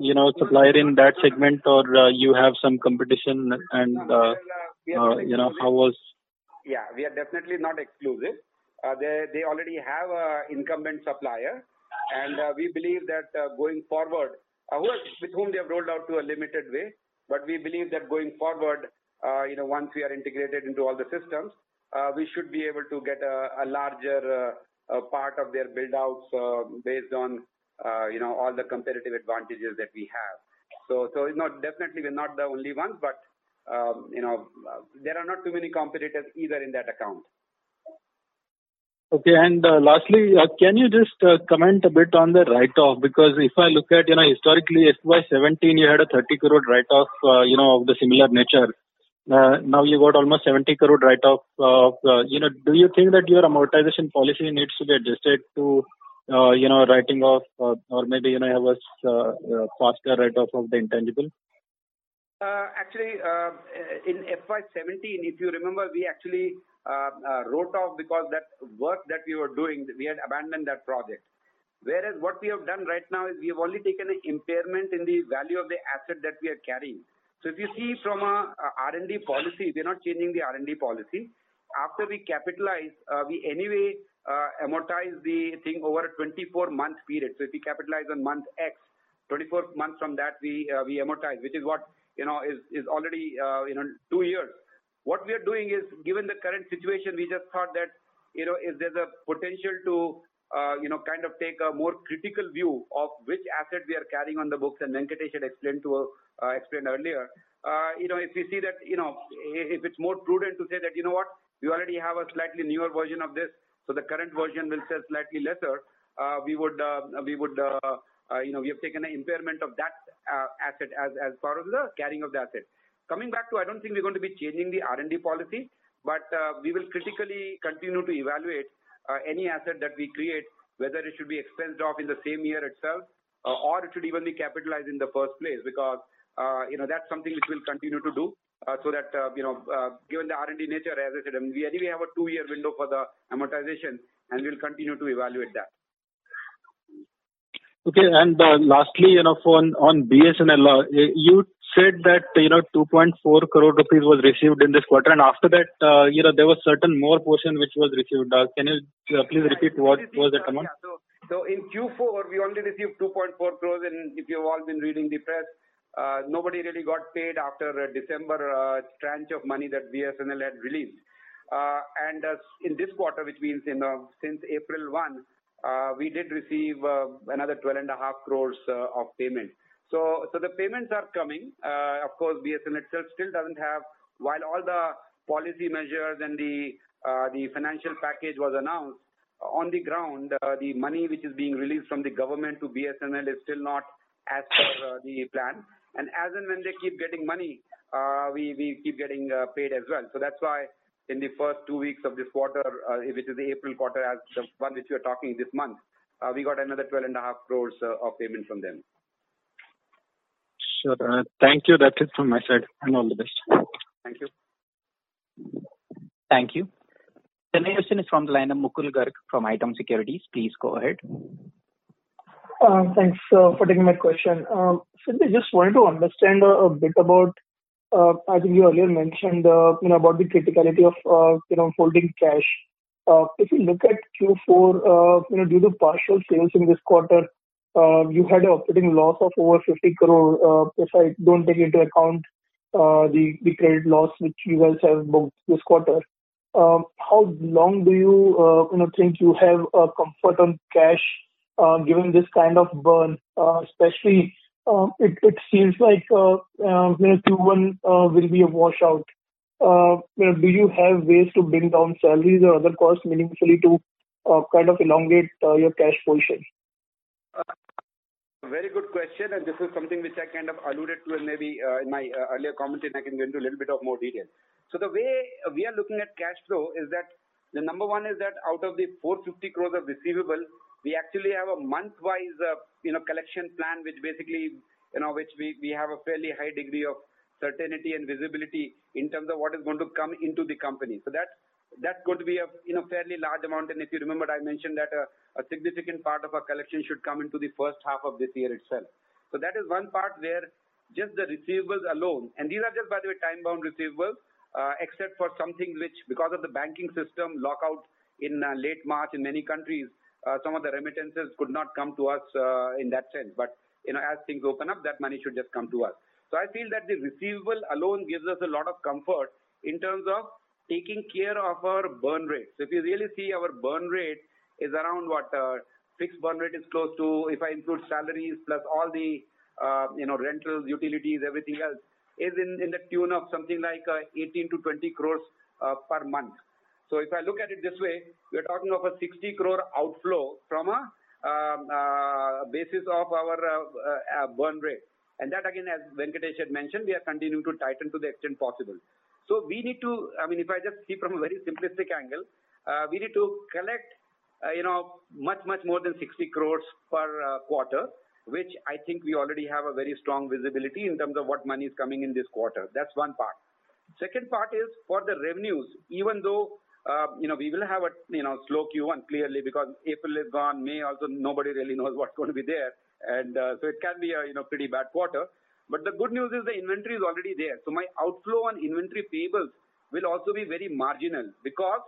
you know, supplier in that segment, or you have some competition and, you know, how was- Yeah, we are definitely not exclusive. they they already have an incumbent supplier. And we believe that going forward, with whom they have rolled out to a limited way, but we believe that going forward, uh, you know, once we are integrated into all the systems, uh, we should be able to get a larger uh, part of their build-outs based on you know, all the competitive advantages that we have. So, you know, definitely we're not the only ones, but um, you know, there are not too many competitors either in that account. Okay. And uh, lastly, uh, can you just uh, comment a bit on the write-off? Because if I look at you know, historically, FY17, you had a 30 crore write-off you know, of the similar nature. Now you got almost 70 crore write-off. You know, do you think that your amortization policy needs to be adjusted to you know, writing off or maybe you know, have a faster write-off of the intangible? Actually, in FY17, if you remember, we actually Uh, uh, wrote off because that work that we were doing, we had abandoned that project. Whereas what we have done right now is we have only taken an impairment in the value of the asset that we are carrying. So if you see from a R&D policy, we're not changing the R&D policy. After we capitalize, uh, we anyway amortize the thing over a 24-month period. So if we capitalize on month X, 24 months from that, we we amortize, which is what you know is is already you know two years. What we are doing is, given the current situation, we just thought that you know, if there's a potential to uh, you know, kind of take a more critical view of which asset we are carrying on the books, and Venkatesh had explained to uh, explained earlier. Uh, you know, if we see that you know, if it's more prudent to say that, "You know what? We already have a slightly newer version of this, so the current version will sell slightly lesser," Uh, we would, we would, you know, we have taken an impairment of that asset as part of the carrying of the asset. Coming back to, I don't think we're going to be changing the R&D policy, but uh, we will critically continue to evaluate uh, any asset that we create, whether it should be expensed off in the same year itself, uh, or it should even be capitalized in the first place. Because uh, you know, that's something which we'll continue to do, so that you know, given the R&D nature, as I said, we anyway have a two-year window for the amortization, and we'll continue to evaluate that. Okay. And uh lastly, you know, for on BSNL, you said that you know 2.4 crore rupees was received in this quarter, and after that uh, you know, there was certain more portion which was received. Uh, Can you please repeat what was that amount? So, in Q4, we only received 2.4 crores, and if you've all been reading the press, uh, nobody really got paid after December tranche of money that BSNL had released. Uh, And in this quarter, which means in, uh, since April 1, uh, we did receive uh, another 12.5 crores uh, of payment. So, so the payments are coming. Uh, Of course, BSNL itself still doesn't have, while all the policy measures and the uh, the financial package was announced, on the ground, uh, the money which is being released from the government to BSNL is still not as per the plan. And as and when they keep getting money, we we keep getting paid as well. So that's why in the first two weeks of this quarter, which is the April quarter, as the one which we are talking this month, we got another 12.5 crores of payment from them. Sure. Uh, thank you. That's it from my side, and all the best. Thank you. Thank you. The next question is from the line of Mukul Garg from Haitong Securities. Please go ahead. Uh, thanks uh, for taking my question. Um, I just wanted to understand a bit about, I think you earlier mentioned uh you know about the criticality of you know, holding cash. If you look at Q4, you know, due to partial sales in this quarter, Uh, you had an operating loss of over 50 crore, uh, if I don't take into account uh, the credit loss which you guys have booked this quarter. Um, how long do you think you have a comfort on cash given this kind of burn? Especially, um, it seems like um, Q1 will be a washout. Do you have ways to bring down salaries or other costs meaningfully to kind of elongate your cash position? Very good question. And this is something which I kind of alluded to in maybe in my earlier commentary, and I can go into a little bit of more detail. So the way we are looking at cash flow is that the number one is that out of the 450 crores of receivable, we actually have a month-wise uh, you know, collection plan, which basically you know, which we we have a fairly high degree of certainty and visibility in terms of what is going to come into the company. That's going to be a fairly large amount. And if you remember, I mentioned that a significant part of our collection should come into the first half of this year itself. So that is one part where just the receivables alone, and these are just, by the way, time-bound receivables, uh, except for something which, because of the banking system lockout, in uh, late March in many countries, uh, some of the remittances could not come to us in that sense. But you know, as things open up, that money should just come to us. So I feel that the receivable alone gives us a lot of comfort in terms of taking care of our burn rate. So if you really see our burn rate is around what uh, fixed burn rate is close to, if I include salaries plus all the uh, you know rentals, utilities, everything else, is in, in the tune of something like uh, 18 to 20 crores uh, per month. So if I look at it this way, we're talking of a 60 crore outflow from a um, uh, basis of our uh, burn rate. And that again, as Venkatesh had mentioned, we are continuing to tighten to the extent possible. So we need to, I mean, if I just see from a very simplistic angle, uh, we need to collect, uh, you know, much, much more than 60 crores per uh, quarter, which I think we already have a very strong visibility in terms of what money is coming in this quarter. That's one part. Second part is for the revenues, even though uh, you know, we will have a, you know, slow Q1 clearly because April is gone, May also nobody really knows what's going to be there. And uh, so it can be a, you know, pretty bad quarter. But the good news is the inventory is already there. So my outflow on inventory payables will also be very marginal because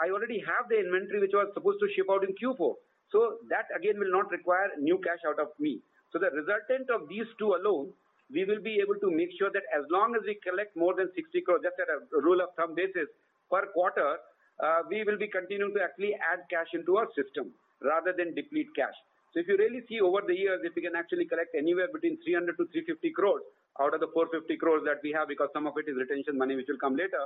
I already have the inventory which was supposed to ship out in Q4. So that again will not require new cash out of me. So the resultant of these two alone, we will be able to make sure that as long as we collect more than 60 crores, just at a rule of thumb basis per quarter, uh, we will be continuing to actually add cash into our system rather than deplete cash. So if you really see over the years, if we can actually collect anywhere between 300 to 350 crores out of the 450 crores that we have, because some of it is retention money which will come later.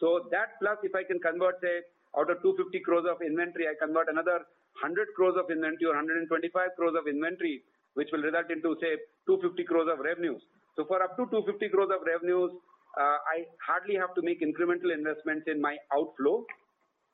So that plus if I can convert, say, out of 250 crores of inventory, I convert another 100 crores of inventory or 125 crores of inventory, which will result into, say, 250 crores of revenues. So for up to 250 crores of revenues, uh, I hardly have to make incremental investments in my outflow.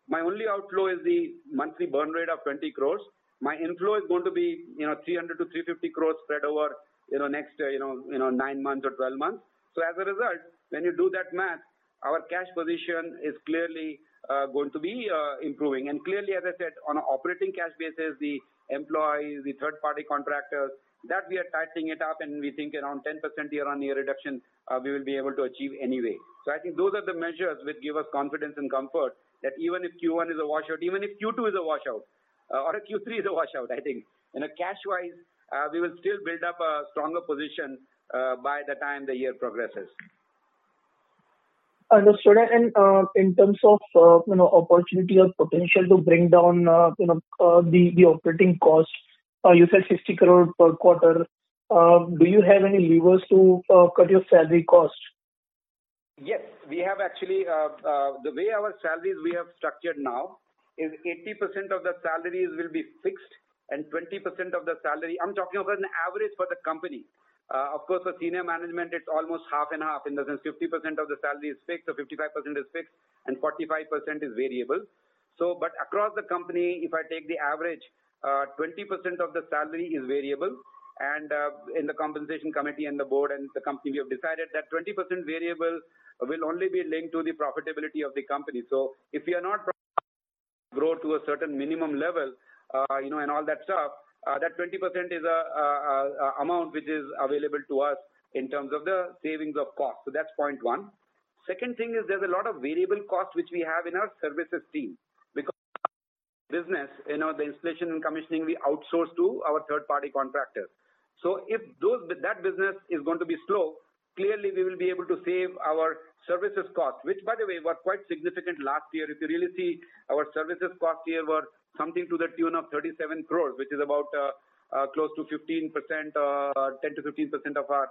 My only outflow is the monthly burn rate of 20 crores. My inflow is going to be, you know, 300 to 350 crores spread over, you know, next, uh, you know, you know, nine months or 12 months. So as a result, when you do that math, our cash position is clearly uh, going to be uh, improving. And clearly, as I said, on an operating cash basis, the employees, the third-party contractors, that we are tightening it up, and we think around 10% year-on-year reduction uh, we will be able to achieve anyway. So I think those are the measures which give us confidence and comfort that even if Q1 is a washout, even if Q2 is a washout, or a Q3 is a washout, I think, you know, cash-wise, uh, we will still build up a stronger position uh, by the time the year progresses. Understood. And uh, in terms of uh, you know opportunity or potential to bring down uh, you know the the operating cost, you said 60 crore per quarter. Do you have any levers to cut your salary cost? Yes, we have actually, the way our salaries we have structured now is 80% of the salaries will be fixed and 20% of the salary, I'm talking about an average for the company. Uh, of course, for senior management, it's almost half and half in the sense 50% of the salary is fixed, so 55% is fixed, and 45% is variable. So, but across the company, if I take the average, 20% uh, of the salary is variable, and uh, in the compensation committee and the board and the company, we have decided that 20% variable will only be linked to the profitability of the company. So, if we are not grow to a certain minimum level, uh, you know, and all that stuff, uh, that 20% is a, a, a, amount which is available to us in terms of the savings of cost. So that's point one. Second thing is there's a lot of variable cost which we have in our services team because business, you know, the installation and commissioning we outsource to our third party contractors. So if those that business is going to be slow, clearly we will be able to save our services cost, which by the way were quite significant last year. If you really see our services cost here were something to the tune of 37 crores, which is about uh, uh, close to 15%, uh, 10 to 15% of our,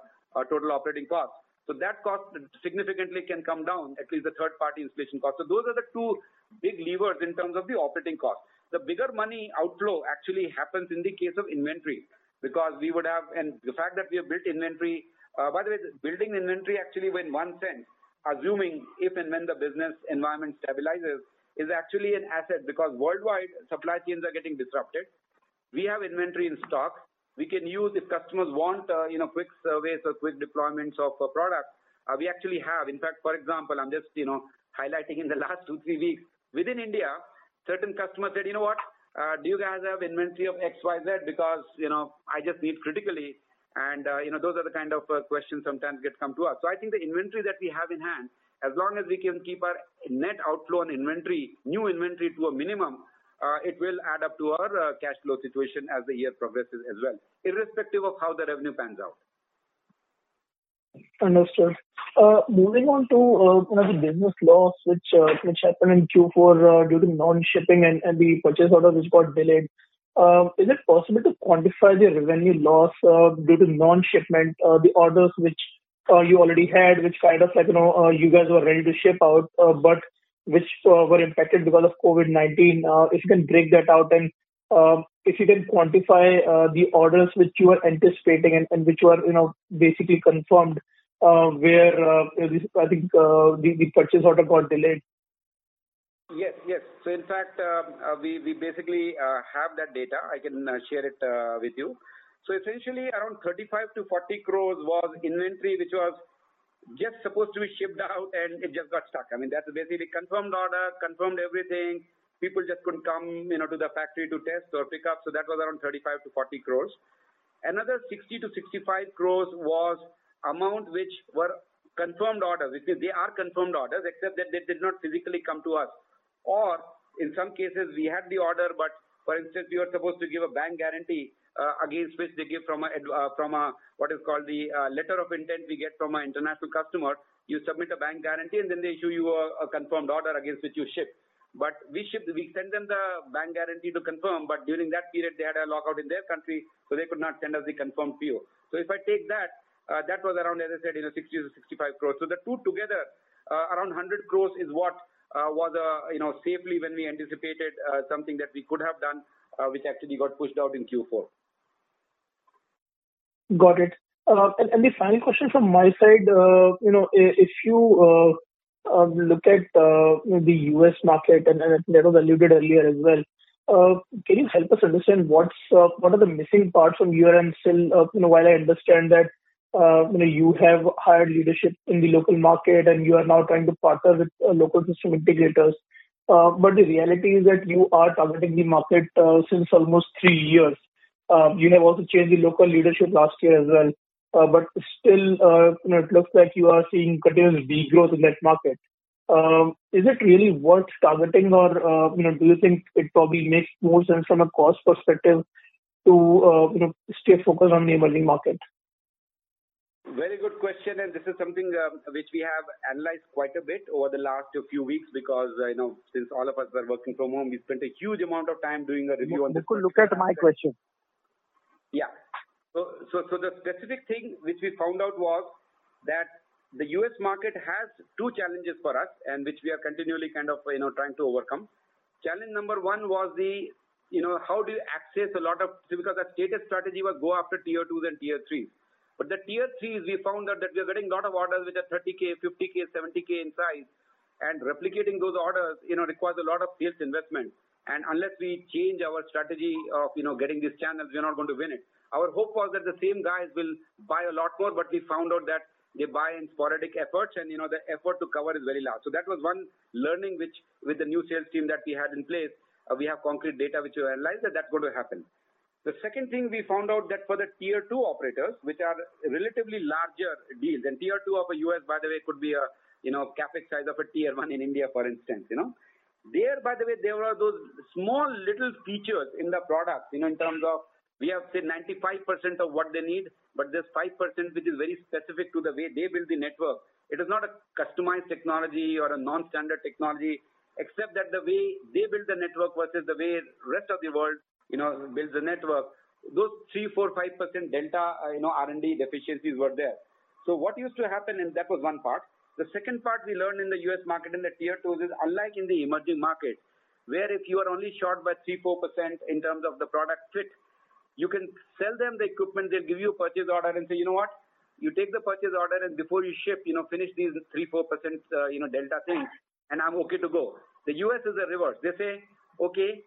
total operating cost. So that cost significantly can come down, at least the third party installation cost. So those are the two big levers in terms of the operating cost. The bigger money outflow actually happens in the case of inventory because we would have, and the fact that we have built inventory, uh, by the way, building inventory actually in one sense, assuming if and when the business environment stabilizes, is actually an asset because worldwide supply chains are getting disrupted. We have inventory in stock. We can use if customers want, uh, you know, quick surveys or quick deployments of a product. Uh, we actually have. In fact, for example, I'm just, you know, highlighting in the last two, three weeks within India, certain customers said, you know what, uh, do you guys have inventory of X, Y, Z? Because, you know, I just need critically. And, uh, you know, those are the kind of uh, questions sometimes get come to us. So I think the inventory that we have in hand as long as we can keep our net outflow on inventory, new inventory to a minimum, uh, it will add up to our cash flow situation as the year progresses as well, irrespective of how the revenue pans out. Understood. Uh, Moving on to uh, you know, the business loss which uh, which happened in Q4 due to non-shipping and the purchase order which got delayed. Um, is it possible to quantify the revenue loss uh, due to non-shipment, uh, the orders which uh, you already had, which kind of like you know, you guys were ready to ship out, but which were impacted because of COVID-19? If you can break that out and if you can quantify the orders which you are anticipating and which were you know, basically confirmed, where I think the purchase order got delayed. Yes. Yes. So in fact, uh, uh, we we basically uh, have that data. I can share it with you. So essentially around 35 to 40 crores was inventory, which was just supposed to be shipped out and it just got stuck. I mean, that's basically confirmed order, confirmed everything. People just couldn't come you know, to the factory to test or pick up. So that was around 35 to 40 crores. Another 60 to 65 crores was amount which were confirmed orders. Which means they are confirmed orders, except that they did not physically come to us. Or in some cases, we had the order, but for instance, we were supposed to give a bank guarantee, uh, against which they give from a uh, from a what is called the uh, letter of intent we get from an international customer. You submit a bank guarantee, and then they issue you a confirmed order against which you ship. But we ship, we send them the bank guarantee to confirm, but during that period, they had a lockout in their country, so they could not send us the confirmed PO. So if I take that that was around, as I said, 60 crores-65 crores. So the two together, around 100 crores is what Uh, was uh, you know safely when we anticipated uh, something that we could have done, which actually got pushed out in Q4. Got it. And the final question from my side, you know, if you look at the U.S. market, and that was alluded earlier as well, can you help us understand what are the missing parts from your end still? You know, while I understand that Uh, you know you have hired leadership in the local market and you are now trying to partner with uh, local system integrators. Uh, but the reality is that you are targeting the market uh, since almost three years. You have also changed the local leadership last year as well. But still, you know, it looks like you are seeing continuous degrowth in that market. Um, is it really worth targeting or you know, do you think it probably makes more sense from a cost perspective to you know stay focused on the emerging market? Very good question. And this is something which we have analyzed quite a bit over the last few weeks because uh, you know since all of us are working from home, we spent a huge amount of time doing a review on this. Could look at my question. Yeah. So, so, so the specific thing which we found out was that the U.S. market has two challenges for us and which we are continually kind of you know trying to overcome. Challenge number one was the you know how do you access a lot of because our stated strategy was go after tier 2s and tier 3s. The tier 3s, we found out that we are getting a lot of orders which are 30,000, 50,000, 70,000 in size, and replicating those orders you know, requires a lot of sales investment. And unless we change our strategy of you know getting these channels, we're not going to win it. Our hope was that the same guys will buy a lot more, but we found out that they buy in sporadic efforts and you know the effort to cover is very large. So that was one learning which with the new sales team that we had in place, uh, we have concrete data which we analyzed that that's going to happen. The second thing we found out that for the tier 2 operators, which are relatively larger deals, and tier 2 of a U.S., by the way, could be a you know CapEx size of a tier 1 in India, for instance. You know. There, by the way, there were those small little features in the product you know, in terms of we have, say, 95% of what they need, but there's 5% which is very specific to the way they build the network. It is not a customized technology or a non-standard technology, except that the way they build the network versus the way rest of the world builds the network. Those 3%, 4%, 5% delta uh, R&D deficiencies were there. So what used to happen, and that was one part. The second part we learned in the U.S. market in the tier 2s is unlike in the emerging market, where if you are only short by 3, 4% in terms of the product fit, you can sell them the equipment, they'll give you a purchase order and say, "You know what? You take the purchase order and before you ship, you know, finish these 3, 4% uh, delta things and I'm okay to go." The U.S. is the reverse. They say, "Okay,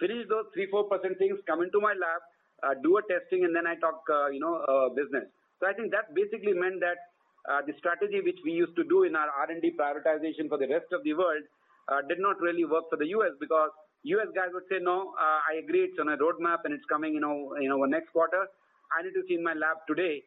finish those 3, 4% things, come into my lab, uh, do a testing, and then I talk uh, you know, uh, business." So I think that basically meant that the strategy which we used to do in our R&D prioritization for the rest of the world did not really work for the U.S. because U.S. guys would say, "No, I agree. It's on a roadmap and it's coming you know, you know, next quarter. I need to see in my lab today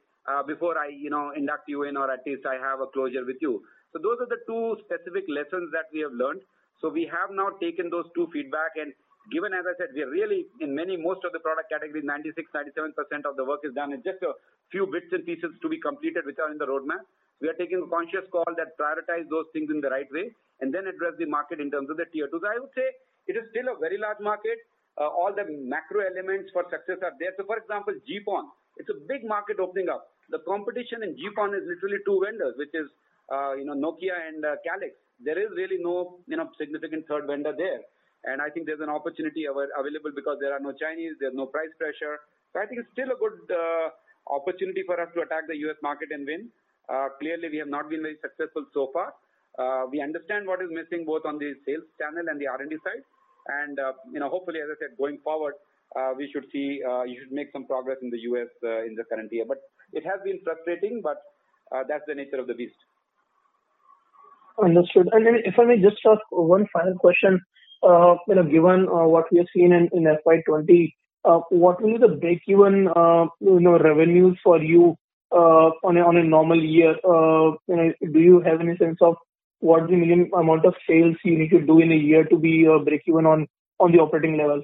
before I you know, induct you in or at least I have a closure with you." So those are the two specific lessons that we have learned. So we have now taken those two feedback and given, as I said, we are really in many, most of the product categories, 96, 97% of the work is done. It's just a few bits and pieces to be completed which are in the roadmap. We are taking a conscious call that prioritize those things in the right way and then address the market in terms of the tier two. So I would say it is still a very large market. Uh, all the macro elements for success are there. So for example, GPON, it's a big market opening up. The competition in GPON is literally two vendors, which is uh, you know Nokia and uh, Calix. There is really no you know significant third vendor there. And I think there's an opportunity available because there are no Chinese, there's no price pressure. So I think it's still a good uh, opportunity for us to attack the US market and win. Uh, clearly, we have not been very successful so far. Uh, we understand what is missing both on the sales channel and the R&D side. And, uh, you know, hopefully, as I said, going forward, uh, we should see, uh, you should make some progress in the US in the current year. But it has been frustrating, but that's the nature of the beast. Understood. And if I may just ask one final question, Uh, you know, given uh, what we have seen in FY20, uh, what will be the break-even, uh, you know, revenues for you uh, on a normal year? You know, do you have any sense of what the minimum amount of sales you need to do in a year to be break-even on on the operating level?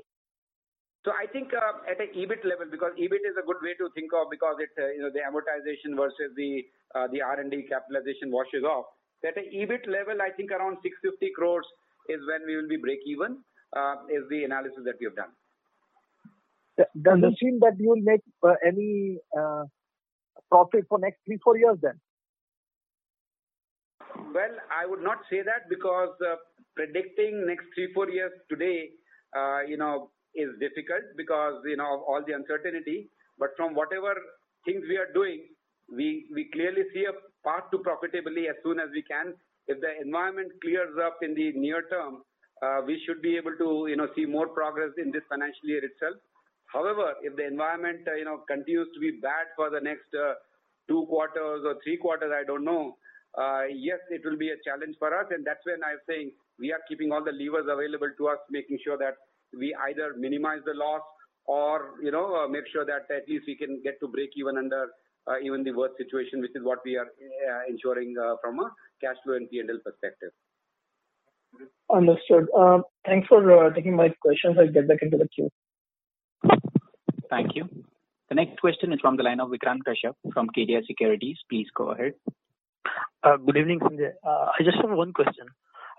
So I think at an EBIT level, because EBIT is a good way to think of because it, you know, the amortization versus the, the R&D capitalization washes off. At an EBIT level, I think around 650 crores is when we will be break even, uh, is the analysis that we have done. Does it seem that you will make uh, any uh, profit for next three, four years then? Well, I would not say that because uh, predicting next three, four years today, uh, you know, is difficult because, you know, of all the uncertainty. But from whatever things we are doing, we, we clearly see a path to profitability as soon as we can if the environment clears up in the near term, uh, we should be able to, you know, see more progress in this financial year itself. However, if the environment, uh, you know, continues to be bad for the next uh, two quarters or three quarters, I don't know. Yes, it will be a challenge for us, and that's when I'm saying we are keeping all the levers available to us, making sure that we either minimize the loss or, you know, make sure that at least we can get to break even under even the worst situation, which is what we are ensuring from a cash flow and P&L perspective. Understood. Uh, thanks for uh, taking my questions. I'll get back into the queue. Thank you. The next question is from the line of Vikrant Kashyap from KDI Securities. Please go ahead. Uh, good evening, Sanjay. I just have one question.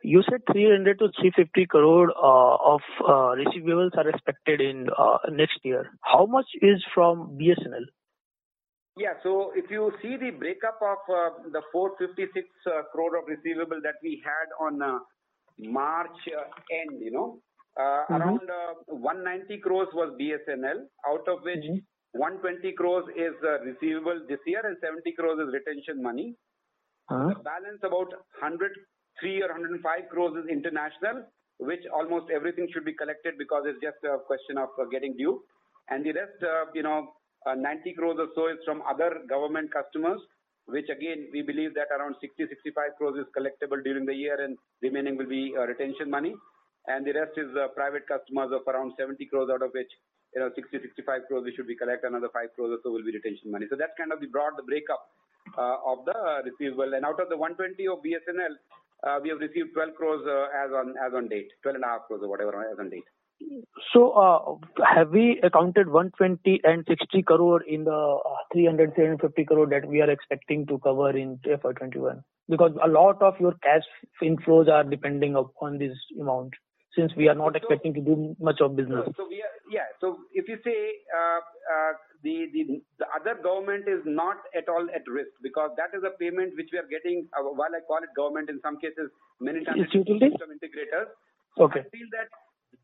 You said 300 to 350 crore of receivables are expected in next year. How much is from BSNL? Yeah. So if you see the breakup of uh, the 456 uh, crore of receivable that we had on uh, March end, you know, mm-hmm. around 190 crores was BSNL, out of which mm-hmm. 120 crores is receivable this year and 70 crores is retention money. Uh-huh. The balance about 103 or 105 crores is international, which almost everything should be collected because it's just a question of getting due. And the rest, you know, Uh, 90 crores or so is from other government customers, which again, we believe that around 60-65 crores is collectible during the year, and remaining will be uh, retention money. And the rest is uh, private customers of around 70 crores, out of which, you know, 60-65 crores we should be collect, another 5 crores or so will be retention money. So that's kind of the broad the breakup uh, of the uh, receivable. And out of the 120 of BSNL, we have received 12 crores as on as on date, 12 and a half crores or whatever as on date. So, uh, have we accounted 120 and 60 crore in the 300, 350 crore that we are expecting to cover in FY21? Because a lot of your cash inflows are depending upon this amount, since we are not expecting to do much of business. So we are, yeah. So if you say uh, uh, the the the other government is not at all at risk because that is a payment which we are getting. While I call it government, in some cases, many times it's system integrators. Okay. I feel that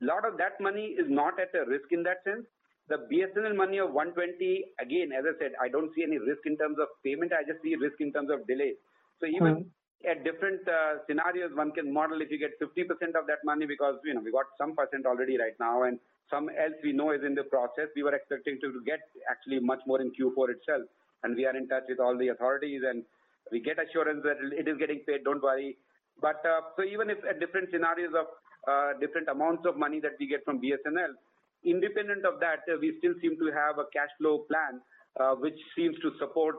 lot of that money is not at a risk in that sense. The BSNL money of 120, again, as I said, I don't see any risk in terms of payment. I just see risk in terms of delay. So even mm-hmm. at different uh, scenarios, one can model if you get 50% of that money because, you know, we got some percent already right now and some else we know is in the process. We were expecting to get actually much more in Q4 itself. And we are in touch with all the authorities and we get assurance that it is getting paid. Don't worry. But uh, so even if at different scenarios of uh, different amounts of money that we get from BSNL. Independent of that, uh, we still seem to have a cash flow plan, uh, which seems to support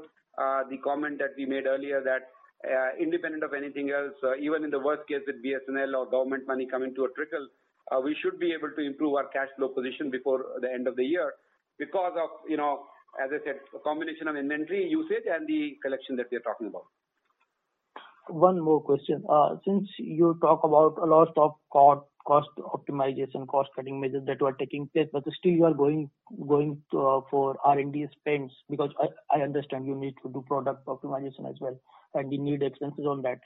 the comment that we made earlier that independent of anything else, even in the worst case with BSNL or government money coming to a trickle, we should be able to improve our cash flow position before the end of the year because of, you know, as I said, a combination of inventory usage and the collection that we are talking about. One more question. Uh, since you talk about a lot of cost cost optimization, cost-cutting measures that are taking place, but still you are going going uh, for R&D spends because I understand you need to do product optimization as well, and you need expenses on that.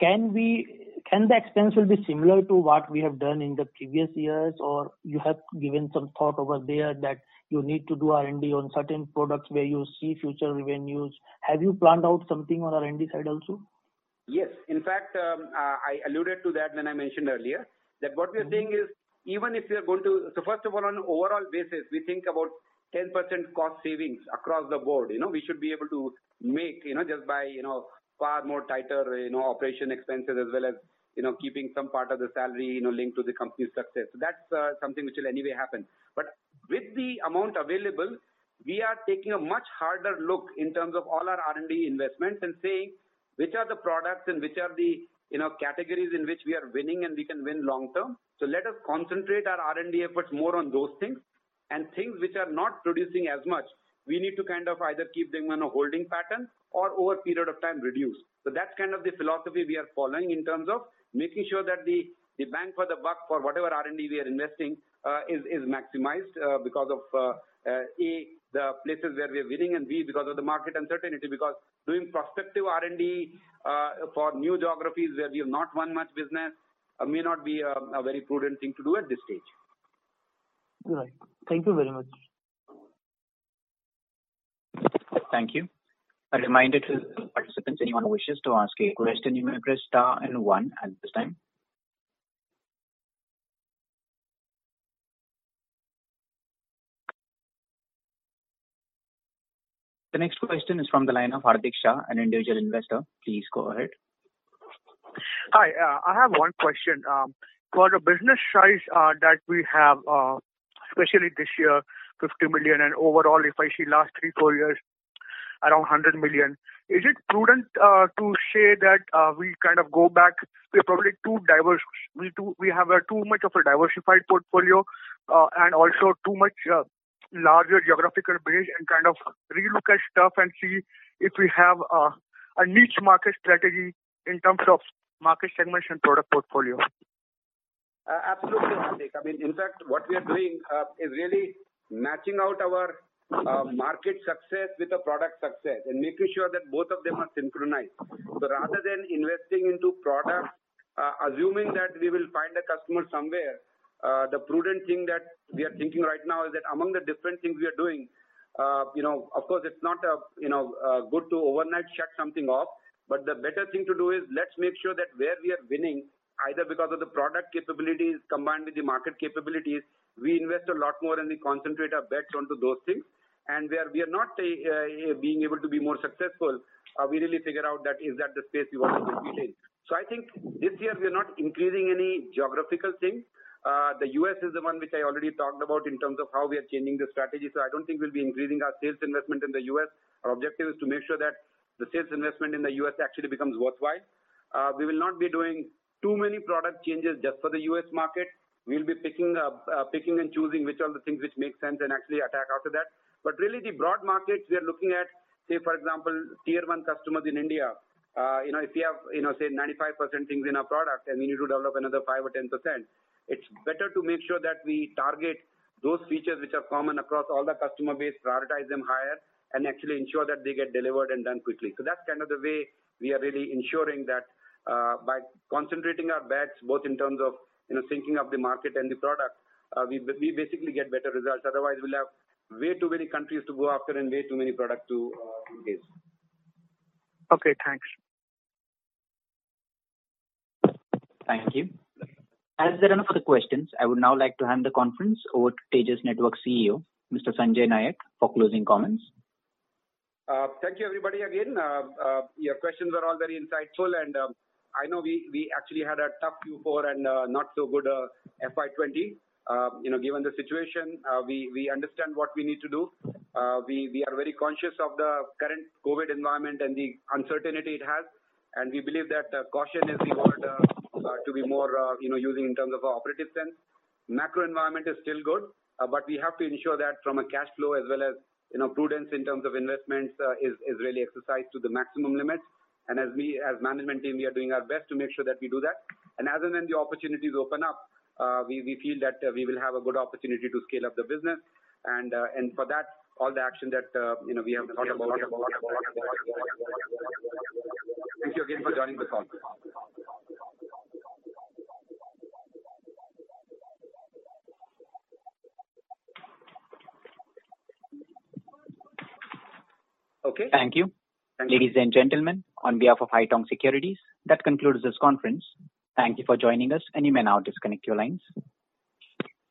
Can we can the expense will be similar to what we have done in the previous years, or you have given some thought over there that you need to do R&D on certain products where you see future revenues? Have you planned out something on R&D side also? Yes. In fact, um, uh, I alluded to that when I mentioned earlier that what we are saying mm-hmm. is even if we are going to, so first of all, on an overall basis, we think about 10% cost savings across the board. You know, we should be able to make you know, just by you know, far more tighter you know, operation expenses as well as you know, keeping some part of the salary you know, linked to the company's success. So That is uh, something which will anyway happen. But with the amount available, we are taking a much harder look in terms of all our R&D investments and saying which are the products and which are the you know categories in which we are winning and we can win long term. So let us concentrate our R&D efforts more on those things. And things which are not producing as much, we need to kind of either keep them on a holding pattern or over a period of time reduce. So That is kind of the philosophy we are following in terms of making sure that the the bang for the buck for whatever R&D we are investing uh, is maximized uh, because of, uh, A, the places where we are winning, and we because of the market uncertainty. Because doing prospective R&D uh, for new geographies where we have not won much business uh, may not be a very prudent thing to do at this stage. Right. Thank you very much. Thank you. A reminder to participants, anyone who wishes to ask a question, you may press star and one at this time. The next question is from the line of Hardik Shah, an individual investor. Please go ahead. Hi. Uh, I have one question. Um, for the business size uh, that we have, uh, especially this year, 50 million, and overall, if I see last three, four years, around 100 million, is it prudent to say that we kind of go back? We are probably too diverse. We have too much of a diversified portfolio and also too much larger geographical base and kind of relook at stuff and see if we have a niche market strategy in terms of market segments and product portfolio. Uh, absolutely, Hardik. I mean, in fact, what we are doing uh, is really matching out our uh, market success with the product success and making sure that both of them are synchronized. So rather than investing into products, assuming that we will find a customer somewhere, Uh, the prudent thing that we are thinking right now is that among the different things we are doing, uh, you know, of course, it's not a, you know uh, good to overnight shut something off, but the better thing to do is let's make sure that where we are winning, either because of the product capabilities combined with the market capabilities, we invest a lot more and we concentrate our bets onto those things. And where we are not uh, being able to be more successful, we really figure out that is that the space we want to compete in. So I think this year we are not increasing any geographical thing. Uh, the U.S. is the one which I already talked about in terms of how we are changing the strategy. So I do not think we will be increasing our sales investment in the U.S. Our objective is to make sure that the sales investment in the U.S. actually becomes worthwhile. Uh, we will not be doing too many product changes just for the U.S. market. We will be picking uh, picking and choosing which are the things which make sense and actually attack after that. But really, the broad markets we are looking at, say, for example, tier one customers in India, Uh, you know, if we have, you know, say, 95% things in our product and we need to develop another 5 or 10%, it is better to make sure that we target those features which are common across all the customer base, prioritize them higher, and actually ensure that they get delivered and done quickly. So That is kind of the way we are really ensuring that uh, by concentrating our bets, both in terms of you know syncing up the market and the product, uh, we basically get better results. Otherwise, we'll have way too many countries to go after and way too many products to uh, engage. Okay. Thanks. Thank you. As there are no further questions, I would now like to hand the conference over to Tejas Networks CEO, Mr. Sanjay Nayak, for closing comments. Uh, thank you, everybody, again. Uh, uh, your questions were all very insightful. And um, I know we actually had a tough Q4 and not so good FY2020. Given the situation, we understand what we need to do. We are very conscious of the current COVID environment and the uncertainty it has. and we believe that caution is the word Uh, to be more uh, you know, using in terms of our operative sense. Macro environment is still good, uh, but we have to ensure that from a cash flow as well as you know, prudence in terms of investments is really exercised to the maximum limits. And as we, as management team, we are doing our best to make sure that we do that. And as and when the opportunities open up, we feel that we will have a good opportunity to scale up the business. And, and for that, all the action that you know, we have thought about. Thank you again for joining the call. Okay. Thank you. Ladies and gentlemen, on behalf of Haitong Securities, that concludes this conference. Thank you for joining us, and you may now disconnect your lines.